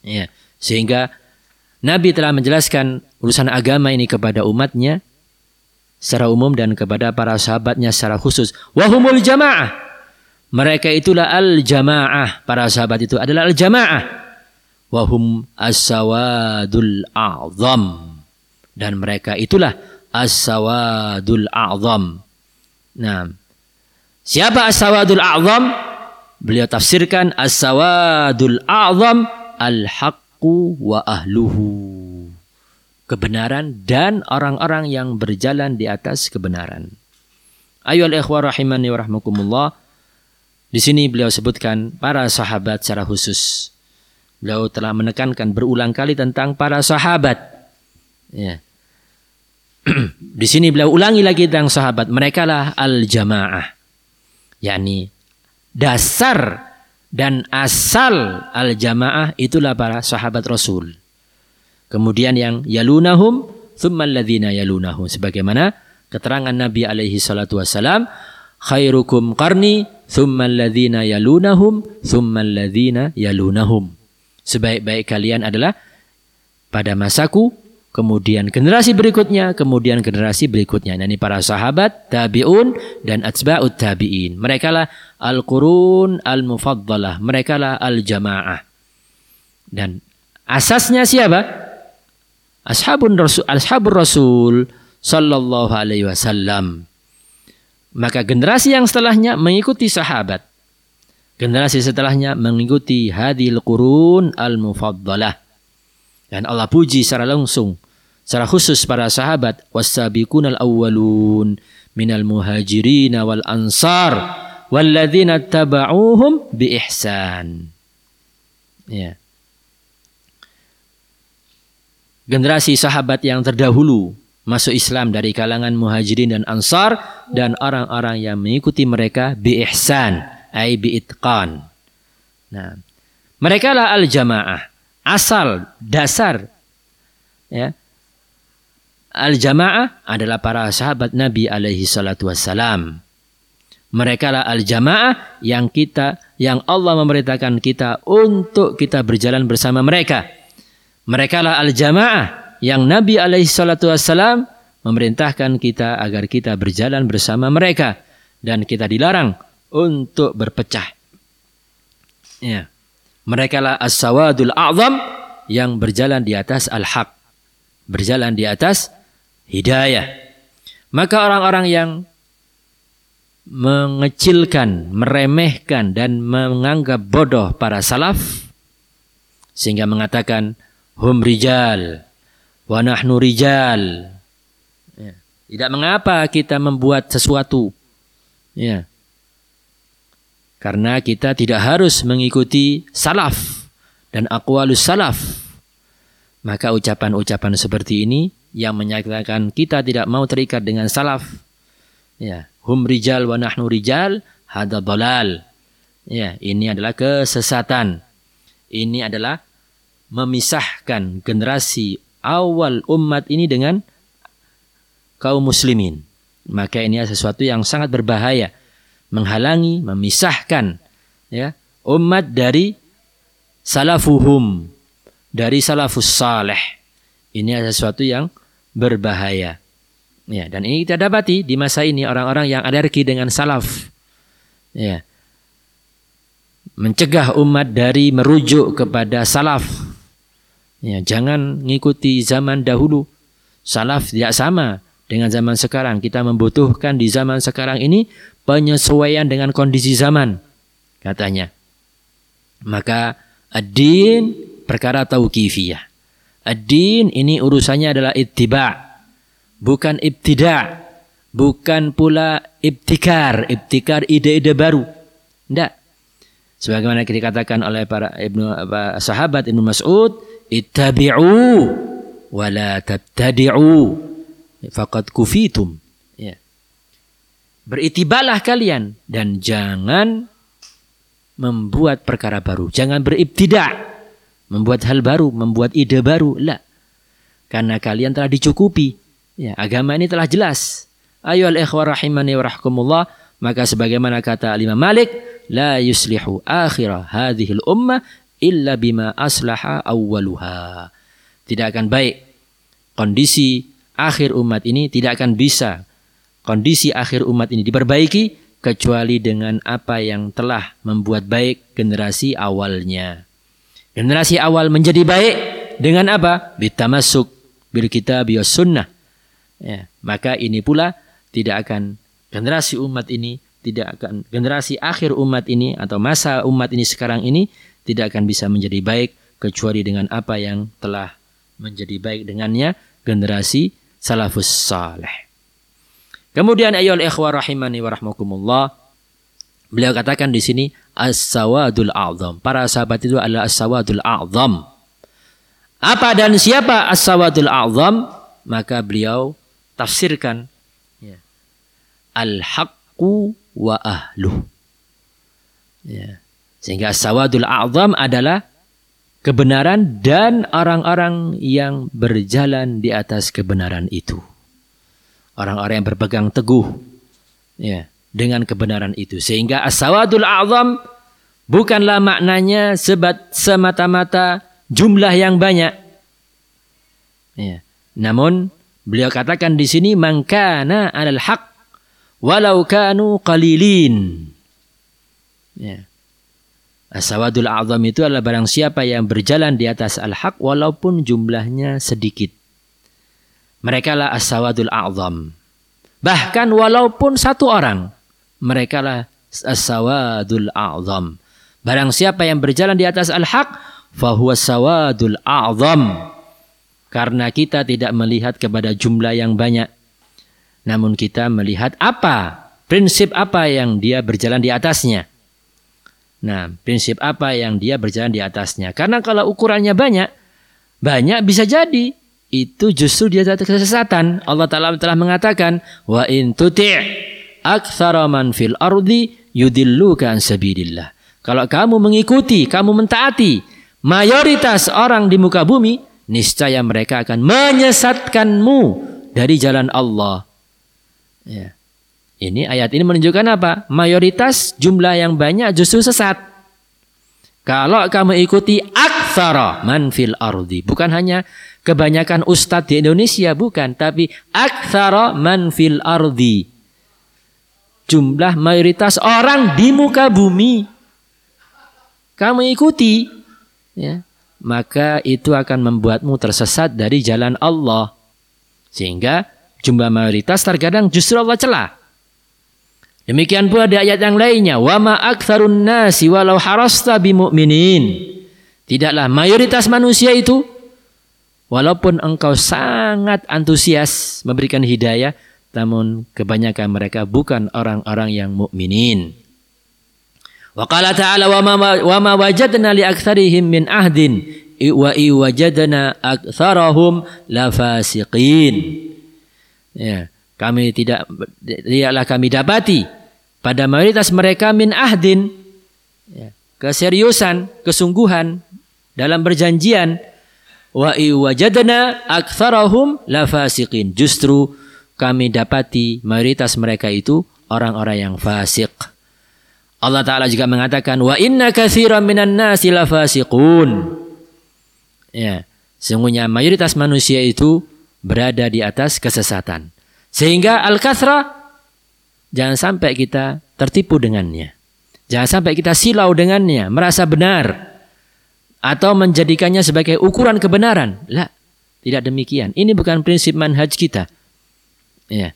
Ya, sehingga Nabi telah menjelaskan urusan agama ini kepada umatnya secara umum dan kepada para sahabatnya secara khusus. Wahumul jamaah mereka itulah al-jamaah. Para sahabat itu adalah al-jamaah. Wahum as-sawadul a'zam. Dan mereka itulah as-sawadul a'zam. Nah, siapa as-sawadul a'zam? Beliau tafsirkan as-sawadul a'zam al-haqqu wa ahluhu. Kebenaran dan orang-orang yang berjalan di atas kebenaran. Ayo al-ikhwah rahimani wa rahmakumullah. Di sini beliau sebutkan para sahabat secara khusus. Beliau telah menekankan berulang kali tentang para sahabat. Ya. Di sini beliau ulangi lagi tentang sahabat. Mereka lah al-jamaah. yakni dasar dan asal al-jamaah itulah para sahabat Rasul. Kemudian yang yalunahum, thumma yalunahum. Sebagaimana keterangan Nabi alaihi salatu wassalam, khairukum qarni thumma alladhina yalunahum thumma alladhina yalunahum. Sebaik-baik kalian adalah pada masaku, kemudian generasi berikutnya, kemudian generasi berikutnya. Nah, ini para sahabat, tabi'un dan atba'ut tabi'in. Mereka lah al-qurun al-mufaddalah. Mereka lah al-jamaah. Dan asasnya siapa? Ashabun Rasul, ashabur Rasul sallallahu alaihi wasallam. Maka generasi yang setelahnya mengikuti sahabat. Generasi setelahnya mengikuti hadil qurun al-mufaddalah. Dan Allah puji secara langsung, secara khusus para sahabat, wasabiqunal awwalun minal muhajirin wal ansar walladzina taba'uhum bi ihsan. Ya. Generasi sahabat yang terdahulu masuk Islam dari kalangan muhajirin dan ansar dan orang-orang yang mengikuti mereka bi ihsan, ai bi itqan. Nah, mereka lah al-jamaah, asal, dasar. Ya. Al-jamaah adalah para sahabat Nabi alaihi salatu wassalam. Mereka lah al-jamaah yang kita, yang Allah memerintahkan kita untuk kita berjalan bersama mereka. Mereka lah al-jamaah yang Nabi alaihi salatu wassalam memerintahkan kita agar kita berjalan bersama mereka. Dan kita dilarang untuk berpecah. Ya. Mereka lah as-sawadul a'zam yang berjalan di atas al-haq. Berjalan di atas hidayah. Maka orang-orang yang mengecilkan, meremehkan dan menganggap bodoh para salaf sehingga mengatakan hum rijal wa nahnu rijal. Ya. Tidak mengapa kita membuat sesuatu. Ya. Karena kita tidak harus mengikuti salaf dan aqwalus salaf. Maka ucapan-ucapan seperti ini yang menyatakan kita tidak mau terikat dengan salaf. Ya, hum rijal wa nahnu rijal hada. Ya, ini adalah kesesatan. Ini adalah memisahkan generasi awal umat ini dengan kaum muslimin. Maka ini adalah sesuatu yang sangat berbahaya menghalangi, memisahkan ya umat dari salafuhum, dari salafus saleh. Ini adalah sesuatu yang berbahaya. Ya, dan ini kita dapati di masa ini orang-orang yang alergi dengan salaf. Ya. Mencegah umat dari merujuk kepada salaf. Ya, jangan ngikuti zaman dahulu. Salaf tidak sama dengan zaman sekarang. Kita membutuhkan di zaman sekarang ini penyesuaian dengan kondisi zaman katanya. Maka ad-din perkara tauqifiyah. Ad-din ini urusannya adalah ittiba, bukan ibtida, bukan pula ibtikar, ibtikar ide-ide baru. Tidak. Sebagaimana dikatakan oleh para ibnu sahabat Ibnu Mas'ud, ittabi'u wa la tabtadi'u faqad kufitum. Ya. Beritibalah kalian dan jangan membuat perkara baru. Jangan beribtidak. Membuat hal baru, membuat ide baru. La. Karena kalian telah dicukupi. Ya, agama ini telah jelas. Ayo al-ikhwar rahimani wa rahkumullah. Maka sebagaimana kata Imam Malik, la yuslihu akhirah hadhil ummah illa bima aslaha awwaluha. Tidak akan baik kondisi akhir umat ini tidak akan bisa kondisi akhir umat ini diperbaiki kecuali dengan apa yang telah membuat baik generasi awalnya. Generasi awal menjadi baik dengan apa? Bitamasuk bil kitab was sunnah. Ya, maka ini pula tidak akan generasi umat ini tidak akan generasi akhir umat ini atau masa umat ini sekarang ini tidak akan bisa menjadi baik kecuali dengan apa yang telah menjadi baik dengannya generasi salafus saleh. Kemudian ayol ikhwah rahimani wa rahmakumullah. Beliau katakan di sini as-sawadul a'zam. Para sahabat itu adalah as-sawadul a'zam. Apa dan siapa as-sawadul a'zam? Maka beliau tafsirkan ya. al-haqqu wa ahluh. Ya. Sehingga as-sawadul a'zam adalah kebenaran dan orang-orang yang berjalan di atas kebenaran itu. Orang-orang yang berpegang teguh ya dengan kebenaran itu sehingga as-sawadul a'zam bukanlah maknanya sebat semata-mata jumlah yang banyak. Ya. Namun beliau katakan di sini mangkana alal haq walau kanu qalilin. Ya. As-sawadul a'zam itu adalah barang siapa yang berjalan di atas al-haq walaupun jumlahnya sedikit. Mereka lah as-sawadul a'zam. Bahkan walaupun satu orang, mereka lah as-sawadul a'zam. Barang siapa yang berjalan di atas al-haq, fahuwa sawadul a'zam. Karena kita tidak melihat kepada jumlah yang banyak. Namun kita melihat apa, prinsip apa yang dia berjalan di atasnya. Nah, prinsip apa yang dia berjalan di atasnya. Karena kalau ukurannya banyak, banyak bisa jadi itu justru dia jatuh kesesatan. Allah Ta'ala telah mengatakan, Wa in tuti' man fil ardi yudilluka an sabilillah. Kalau kamu mengikuti, kamu mentaati mayoritas orang di muka bumi, niscaya mereka akan menyesatkanmu dari jalan Allah. Ya. Ini ayat ini menunjukkan apa? Mayoritas jumlah yang banyak justru sesat. Kalau kamu ikuti aktsara man fil ardi, bukan hanya kebanyakan ustadz di Indonesia bukan, tapi aktsara man fil ardi. Jumlah mayoritas orang di muka bumi. Kamu ikuti, ya maka itu akan membuatmu tersesat dari jalan Allah. Sehingga jumlah mayoritas terkadang justru Allah celah. Demikian pula di ayat yang lainnya, wa ma aktsarun nasi walau harasta bimumin. Tidaklah mayoritas manusia itu walaupun engkau sangat antusias memberikan hidayah, namun kebanyakan mereka bukan orang-orang yang mukminin. Wa qala ta'ala wa ma wa ma wajadna li aktsarihim min ahdin wa i wajadna aktsarahum lafasiqin. Ya, kami tidak tidaklah kami dapati pada mayoritas mereka min ahdin ya, keseriusan, kesungguhan dalam berjanjian wa i wajadna aktsarahum lafasiqin. Justru kami dapati mayoritas mereka itu orang-orang yang fasik. Allah Ta'ala juga mengatakan, Wa inna kathiran minan nasi lafasiqun. Ya, sungguhnya mayoritas manusia itu berada di atas kesesatan. Sehingga al-kathra, jangan sampai kita tertipu dengannya. Jangan sampai kita silau dengannya, merasa benar. Atau menjadikannya sebagai ukuran kebenaran. Lah, tidak demikian. Ini bukan prinsip manhaj kita. Ya.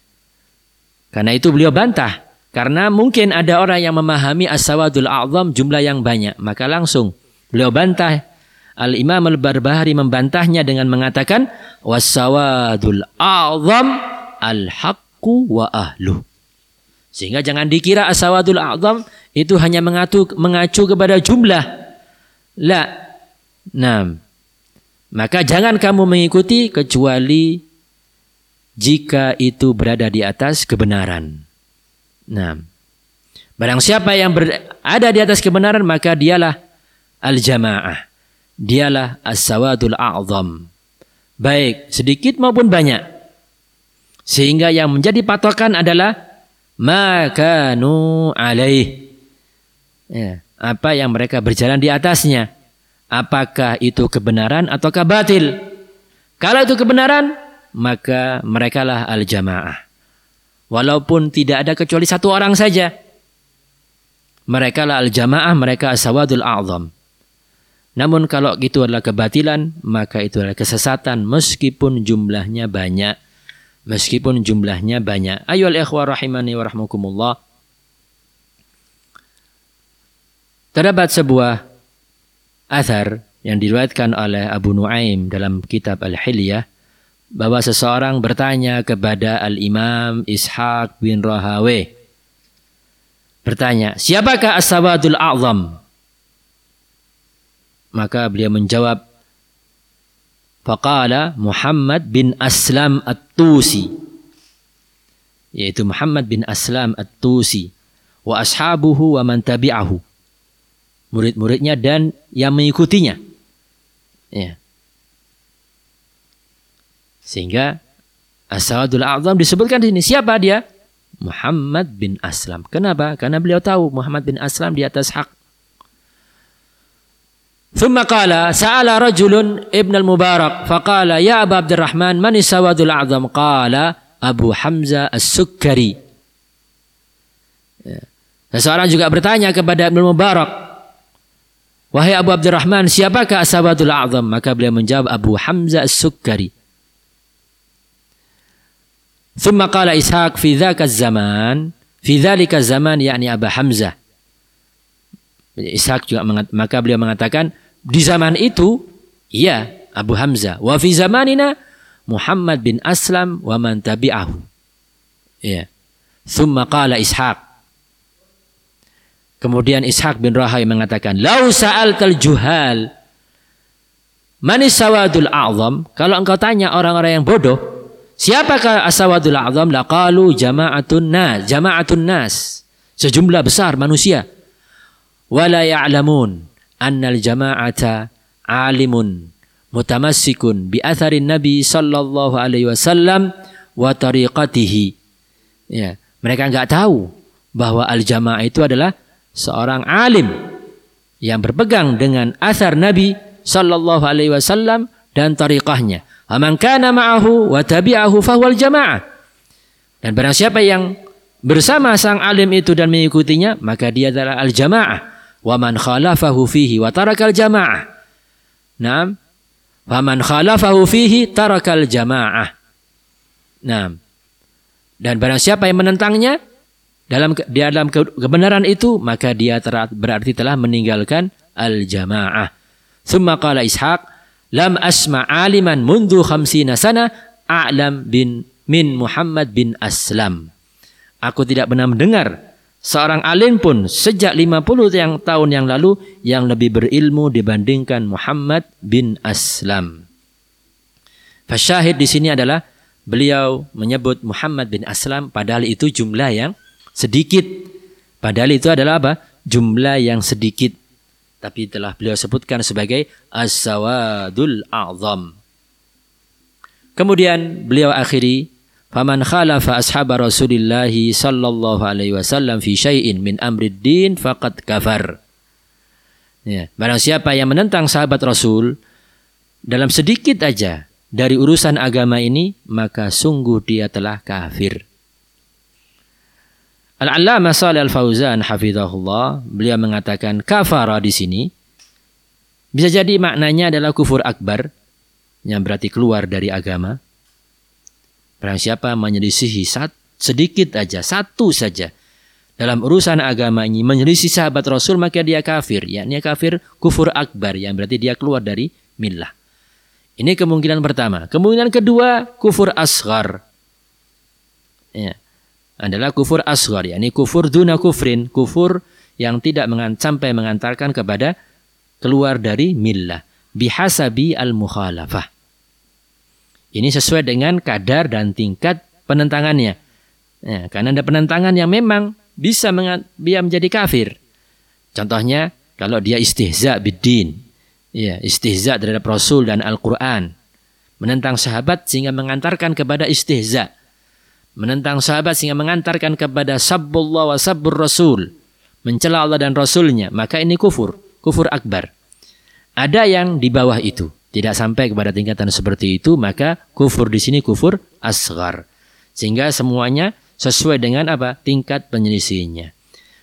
Karena itu beliau bantah karena mungkin ada orang yang memahami as-sawadul a'zam jumlah yang banyak. Maka langsung beliau bantah. Al-Imam al-Barbahari membantahnya dengan mengatakan. Was-sawadul a'zam al-haqqu wa ahlu. Sehingga jangan dikira as-sawadul a'zam itu hanya mengacu, mengacu kepada jumlah. La. Nah. Maka jangan kamu mengikuti kecuali jika itu berada di atas kebenaran. Nah, barang siapa yang berada di atas kebenaran maka dialah al-jamaah. Dialah as-sawadul a'zam. Baik sedikit maupun banyak. Sehingga yang menjadi patokan adalah makanu alaih. Ya, apa yang mereka berjalan di atasnya. Apakah itu kebenaran ataukah batil? Kalau itu kebenaran, maka merekalah al-jamaah. Walaupun tidak ada kecuali satu orang saja. Mereka lah al-jamaah, mereka sawadul a'zam. Namun kalau itu adalah kebatilan, maka itu adalah kesesatan meskipun jumlahnya banyak. Meskipun jumlahnya banyak. Ayo al-ikhwa rahimani wa rahmukumullah. Terdapat sebuah athar yang diriwayatkan oleh Abu Nuaim dalam kitab Al-Hilyah bahwa seseorang bertanya kepada Al-Imam Ishaq bin Rahawe. Bertanya, siapakah As-Sawadul A'zam? Maka beliau menjawab, Faqala Muhammad bin Aslam At-Tusi. Yaitu Muhammad bin Aslam At-Tusi. Wa ashabuhu wa man tabi'ahu. Murid-muridnya dan yang mengikutinya. Ya. Sehingga As-Sawadul A'zam disebutkan di sini. Siapa dia? Muhammad bin Aslam. Kenapa? Karena beliau tahu Muhammad bin Aslam di atas hak. ثم قال سأل رجل ابن المبارك فقال يا أبا عبد الرحمن من السواد الأعظم قال أبو حمزة السكري Seseorang juga bertanya kepada Ibn Mubarak Wahai Abu Abdurrahman siapakah As-Sawadul A'zam Maka beliau menjawab Abu Hamzah As-Sukkari ثم قال إسحاق في ذاك الزمان في ذلك الزمان يعني أبا حمزة Ishak juga maka beliau mengatakan di zaman itu iya Abu Hamzah. Wa fi zamanina Muhammad bin Aslam wa man tabi'ahu. Ya. Thumma qala Ishaq. Kemudian Ishaq bin Rahai mengatakan, "Lau sa'altal juhal manis sawadul a'zam?" Kalau engkau tanya orang-orang yang bodoh, siapakah asawadul a'zam? Laqalu jama'atun nas, jama'atun nas. Sejumlah besar manusia. Wala ya'lamun annal jama'ata alimun mutamassikun bi atharin nabi sallallahu alaihi wasallam wa tariqatihi. Ya, mereka enggak tahu bahwa al-jamaah itu adalah seorang alim yang berpegang dengan asar Nabi sallallahu alaihi wasallam dan tariqahnya. Aman kana ma'ahu wa tabi'ahu fahuwal jamaah. Dan barang siapa yang bersama sang alim itu dan mengikutinya, maka dia adalah al-jamaah. Wa man khalafahu fihi wa tarakal jamaah. Naam. Wa man khalafahu fihi tarakal jamaah. Naam. Dan barang siapa yang menentangnya, dalam di dalam kebenaran itu maka dia berarti telah meninggalkan al jamaah. Summa qala Ishaq lam asma aliman mundu khamsina sana a'lam bin min Muhammad bin Aslam. Aku tidak pernah mendengar seorang alim pun sejak 50 yang tahun yang lalu yang lebih berilmu dibandingkan Muhammad bin Aslam. Fasyahid di sini adalah beliau menyebut Muhammad bin Aslam padahal itu jumlah yang sedikit. Padahal itu adalah apa? Jumlah yang sedikit. Tapi telah beliau sebutkan sebagai as-sawadul a'zam. Kemudian beliau akhiri Faman khalafa ashab Rasulillah sallallahu alaihi wasallam fi syai'in min amrid din faqad kafar. Ya, barang siapa yang menentang sahabat Rasul dalam sedikit aja dari urusan agama ini, maka sungguh dia telah kafir. Al-Allamah Salih Al-Fauzan hafizahullah, beliau mengatakan kafara di sini bisa jadi maknanya adalah kufur akbar yang berarti keluar dari agama. Barang siapa menyelisihi sedikit aja, satu saja dalam urusan agama ini menyelisih sahabat Rasul maka dia kafir, yakni kafir kufur akbar yang berarti dia keluar dari millah. Ini kemungkinan pertama. Kemungkinan kedua kufur asghar. Ya adalah kufur asghar, yakni kufur duna kufrin, kufur yang tidak sampai mengantarkan kepada keluar dari millah bihasabi al-mukhalafah. Ini sesuai dengan kadar dan tingkat penentangannya. Ya, karena ada penentangan yang memang bisa dia menjadi kafir. Contohnya kalau dia istihza bidin, ya, istihza terhadap Rasul dan Al-Quran, menentang sahabat sehingga mengantarkan kepada istihza menentang sahabat sehingga mengantarkan kepada sabbullah wa sabbur rasul mencela Allah dan rasulnya maka ini kufur kufur akbar ada yang di bawah itu tidak sampai kepada tingkatan seperti itu maka kufur di sini kufur asgar sehingga semuanya sesuai dengan apa? Tingkat penyelisihannya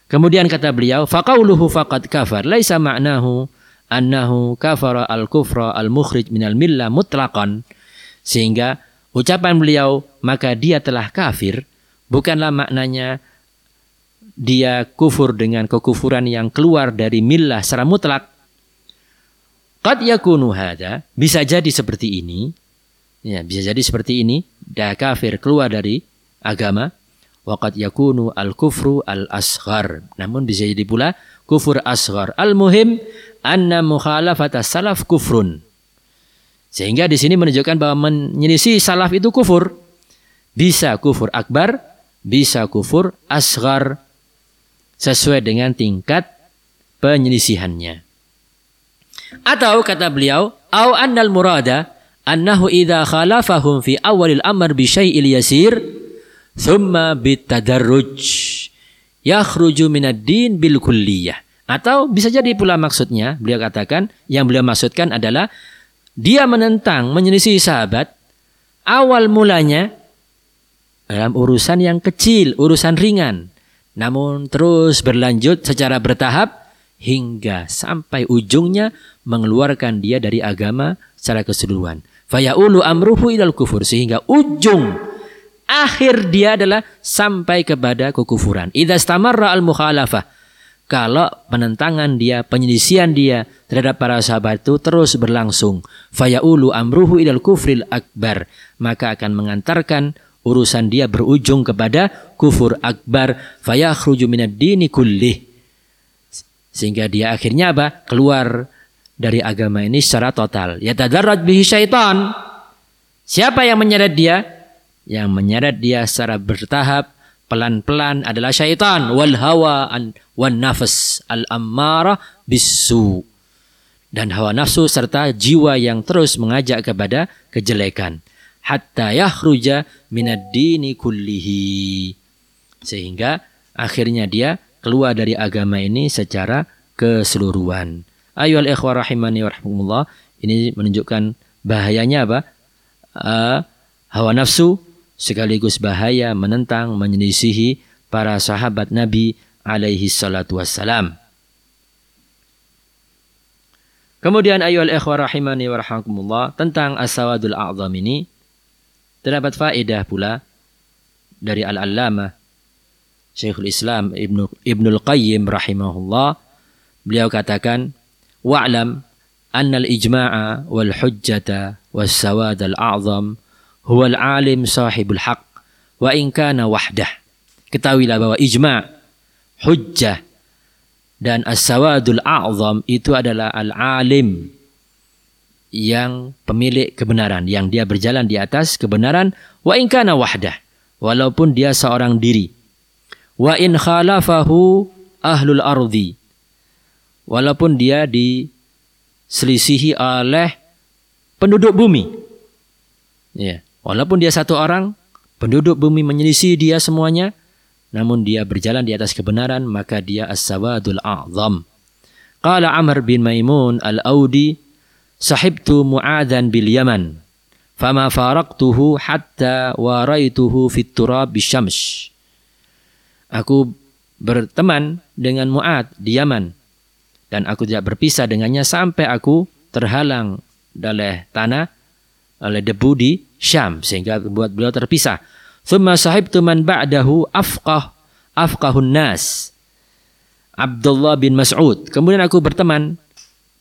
kemudian kata beliau faqauluhu faqad kafar laisa ma'nahu annahu kafara al-kufra al-mukhrij minal millah mutlaqan. Sehingga ucapan beliau maka dia telah kafir bukanlah maknanya dia kufur dengan kekufuran yang keluar dari millah secara mutlak. Qad yakunu hada, bisa jadi seperti ini. Ya, bisa jadi seperti ini, dia kafir keluar dari agama. Wa qad yakunu al-kufru al-asghar. Namun bisa jadi pula kufur asghar. Al-muhim anna mukhalafata salaf kufrun. Sehingga di sini menunjukkan bahwa menyelisih salaf itu kufur. Bisa kufur akbar, bisa kufur asgar sesuai dengan tingkat penyelisihannya. Atau kata beliau, au annal murada annahu idza khalafahum fi awalil amr bi syai'il yasir thumma bitadarruj yakhruju minad din bil kulliyah. Atau bisa jadi pula maksudnya, beliau katakan, yang beliau maksudkan adalah dia menentang, menyelisih sahabat, awal mulanya dalam urusan yang kecil, urusan ringan. Namun terus berlanjut secara bertahap hingga sampai ujungnya mengeluarkan dia dari agama secara keseluruhan. Faya'ulu amruhu ilal kufur sehingga ujung akhir dia adalah sampai kepada kekufuran. Idza stamarra al mukhalafah. kalau penentangan dia, penyelisian dia terhadap para sahabat itu terus berlangsung. Fayaulu amruhu ilal kufril akbar. Maka akan mengantarkan urusan dia berujung kepada kufur akbar. Fayakhruju minad dini kullih. Sehingga dia akhirnya apa? Keluar dari agama ini secara total. Ya tadarraj bihi syaitan. Siapa yang menyeret dia? Yang menyeret dia secara bertahap pelan-pelan adalah syaitan wal hawa wan nafas al ammara bisu dan hawa nafsu serta jiwa yang terus mengajak kepada kejelekan hatta yakhruja minad dini kullihi sehingga akhirnya dia keluar dari agama ini secara keseluruhan. Ayo al ikhwah rahimani warahmatullah ini menunjukkan bahayanya apa? Uh, hawa nafsu sekaligus bahaya menentang menyelisihi para sahabat Nabi alaihi salatu wassalam. Kemudian ayol ikhwah rahimani wa rahimakumullah tentang as-sawadul a'zam ini terdapat faedah pula dari al-allamah Syekhul Islam Ibnu Ibnul Qayyim rahimahullah beliau katakan wa'lam anna al-ijma'a wal hujjata was sawad al-a'zam huwal alim sahibul haq wa in kana wahdah. Ketahuilah bahwa ijma, hujjah dan as-sawadul a'zam itu adalah al-alim yang pemilik kebenaran, yang dia berjalan di atas kebenaran wa in kana wahdah, walaupun dia seorang diri. Wa in khalafahu ahlul ardi. Walaupun dia diselisihi oleh penduduk bumi. Ya. Walaupun dia satu orang, penduduk bumi menyelisih dia semuanya, namun dia berjalan di atas kebenaran, maka dia as-sawadul a'zam. Qala Amr bin Maimun al-Audi, sahibtu Mu'adhan bil Yaman, fama faraqtuhu hatta waraituhu fit turab bisyams. Aku berteman dengan Mu'ad di Yaman, dan aku tidak berpisah dengannya sampai aku terhalang oleh tanah, oleh debu di Syam sehingga buat beliau terpisah. Thumma sahibtu man ba'dahu afqah afqahun nas. Abdullah bin Mas'ud. Kemudian aku berteman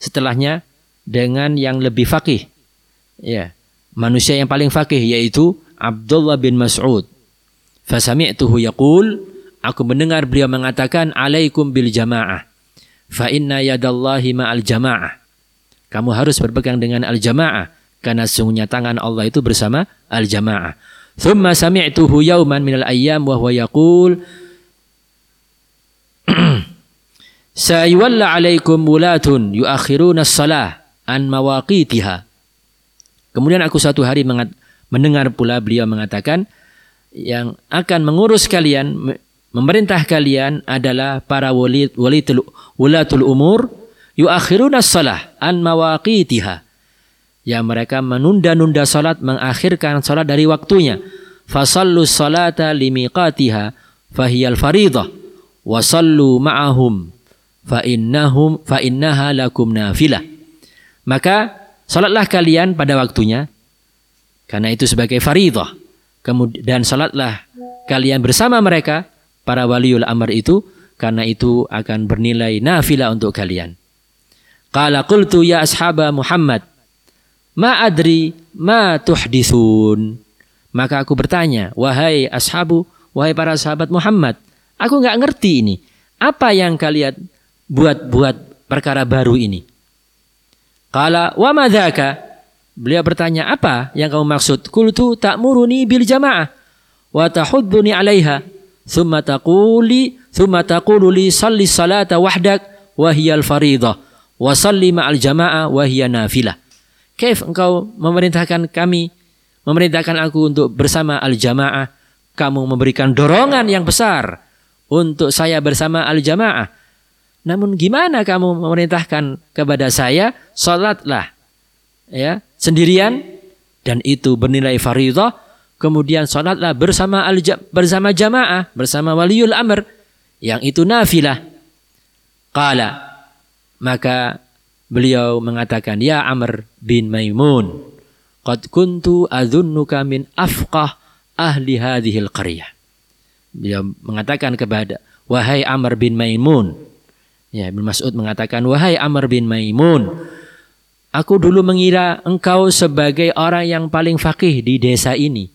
setelahnya dengan yang lebih fakih. Ya, manusia yang paling fakih yaitu Abdullah bin Mas'ud. Fasami'tuhu yaqul, aku mendengar beliau mengatakan alaikum bil jamaah. Fa inna yadallahi ma'al jamaah. Kamu harus berpegang dengan al jamaah karena sungguhnya tangan Allah itu bersama al-jamaah. Thumma sami'tuhu yawman minal ayyam wa huwa yaqul Sayuwalla alaikum wulatun yuakhiruna salah an mawaqitiha. Kemudian aku satu hari mendengar pula beliau mengatakan yang akan mengurus kalian memerintah kalian adalah para walid, walitul, wulatul umur yuakhiruna salah an mawaqitiha Ya mereka menunda-nunda salat, mengakhirkan salat dari waktunya. Fasallu salata limiqatiha fahiyal faridah. Wasallu ma'ahum fa innahum fa innaha lakum nafilah. Maka salatlah kalian pada waktunya karena itu sebagai faridah. Kemudian salatlah kalian bersama mereka para waliul amr itu karena itu akan bernilai nafilah untuk kalian. Qala qultu ya ashaba Muhammad Ma adri ma tuhdisun. Maka aku bertanya, wahai ashabu, wahai para sahabat Muhammad, aku nggak ngerti ini. Apa yang kalian buat-buat perkara baru ini? Kala wa madhaka? Beliau bertanya, apa yang kamu maksud? Kultu ta'muruni bil jamaah wa tahudduni 'alaiha. Taqulu li salli salata wahdak wa hiya al-fariḍah wa salli ma'al jamaah wa hiya nafilah. Kaif engkau memerintahkan kami, memerintahkan aku untuk bersama al-jamaah. Kamu memberikan dorongan yang besar untuk saya bersama al-jamaah. Namun gimana kamu memerintahkan kepada saya, salatlah ya sendirian dan itu bernilai faridah. Kemudian salatlah bersama al bersama jamaah, bersama waliul amr yang itu nafilah. Qala maka Beliau mengatakan, "Ya Amr bin Maimun, qad kuntu adhunnuka min afqah ahli hadhil qaryah." Beliau mengatakan kepada, "Wahai Amr bin Maimun, Ya, Ibn Mas'ud mengatakan, "Wahai Amr bin Maimun, aku dulu mengira engkau sebagai orang yang paling fakih di desa ini."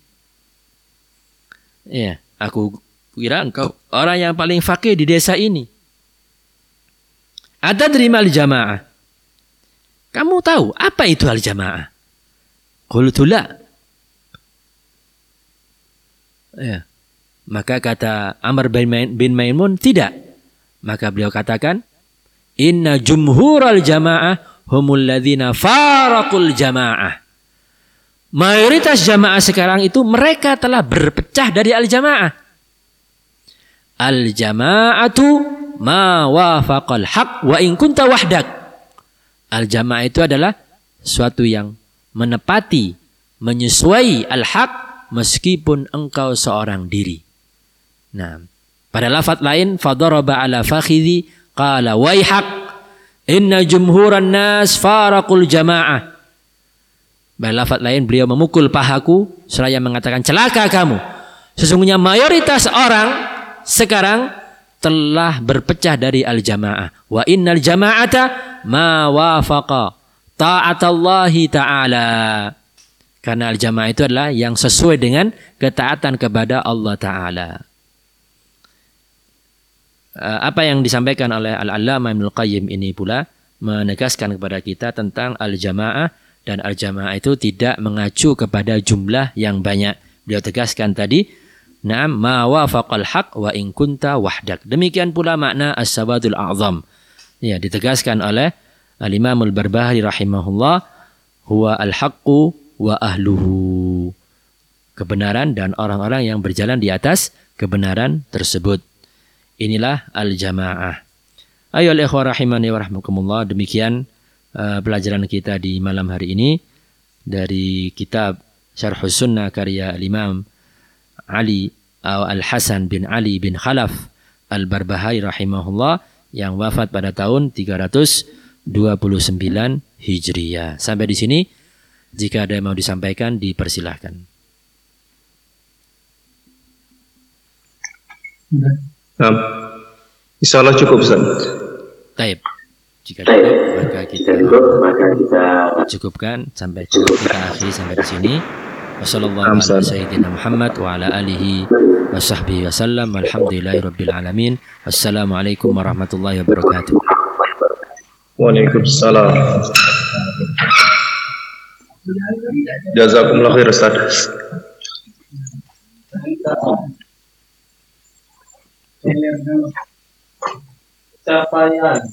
Ya, aku kira engkau orang yang paling fakih di desa ini. Ada terima jamaah. Kamu tahu apa itu al jamaah? Qultula. Ya. Maka kata Amr bin Maimun tidak. Maka beliau katakan, Inna jumhural jamaah humul ladhina farakul jamaah. Mayoritas jamaah sekarang itu mereka telah berpecah dari al-jamaah. Al-jama'atu ma wafaqal haq wa in kunta wahdak. Al-jamaah itu adalah suatu yang menepati, menyesuai al-haq meskipun engkau seorang diri. Nah, pada lafaz lain fadaraba ala fakhidhi qala waihak inna jumhuran nas faraqul jamaah. Lafaz lain beliau memukul pahaku seraya mengatakan celaka kamu. Sesungguhnya mayoritas orang sekarang telah berpecah dari al-jamaah. Wa innal jama'ata ma wafaqa ta'atallahi ta'ala. Karena al-jamaah itu adalah yang sesuai dengan ketaatan kepada Allah Ta'ala. Eh, apa yang disampaikan oleh Al-Allamah Ibnu Qayyim ini pula menegaskan kepada kita tentang al-jamaah dan al-jamaah itu tidak mengacu kepada jumlah yang banyak. Beliau tegaskan tadi, "Na'am ma wafaqal haq wa in kunta wahdak." Demikian pula makna as-sawadul a'zam. Ya, ditegaskan oleh Al-Imam Al-Barbahari rahimahullah, huwa al-haqqu wa ahluhu. Kebenaran dan orang-orang yang berjalan di atas kebenaran tersebut. Inilah al-jamaah. Ayo ikhwah rahimani wa. Demikian uh, pelajaran kita di malam hari ini dari kitab Syarh Sunnah karya Imam Ali Al-Hasan bin Ali bin Khalaf Al-Barbahari rahimahullah yang wafat pada tahun 329 Hijriyah. Sampai di sini jika ada yang mau disampaikan dipersilahkan. Nah, insya Allah cukup Ustaz. Taib. Jika cukup maka kita, maka kita cukupkan sampai cukup kita akhiri sampai di sini. Wassalamualaikum warahmatullahi wabarakatuh. Waalaikumsalam. Jazakumullah khair Ustaz. capaian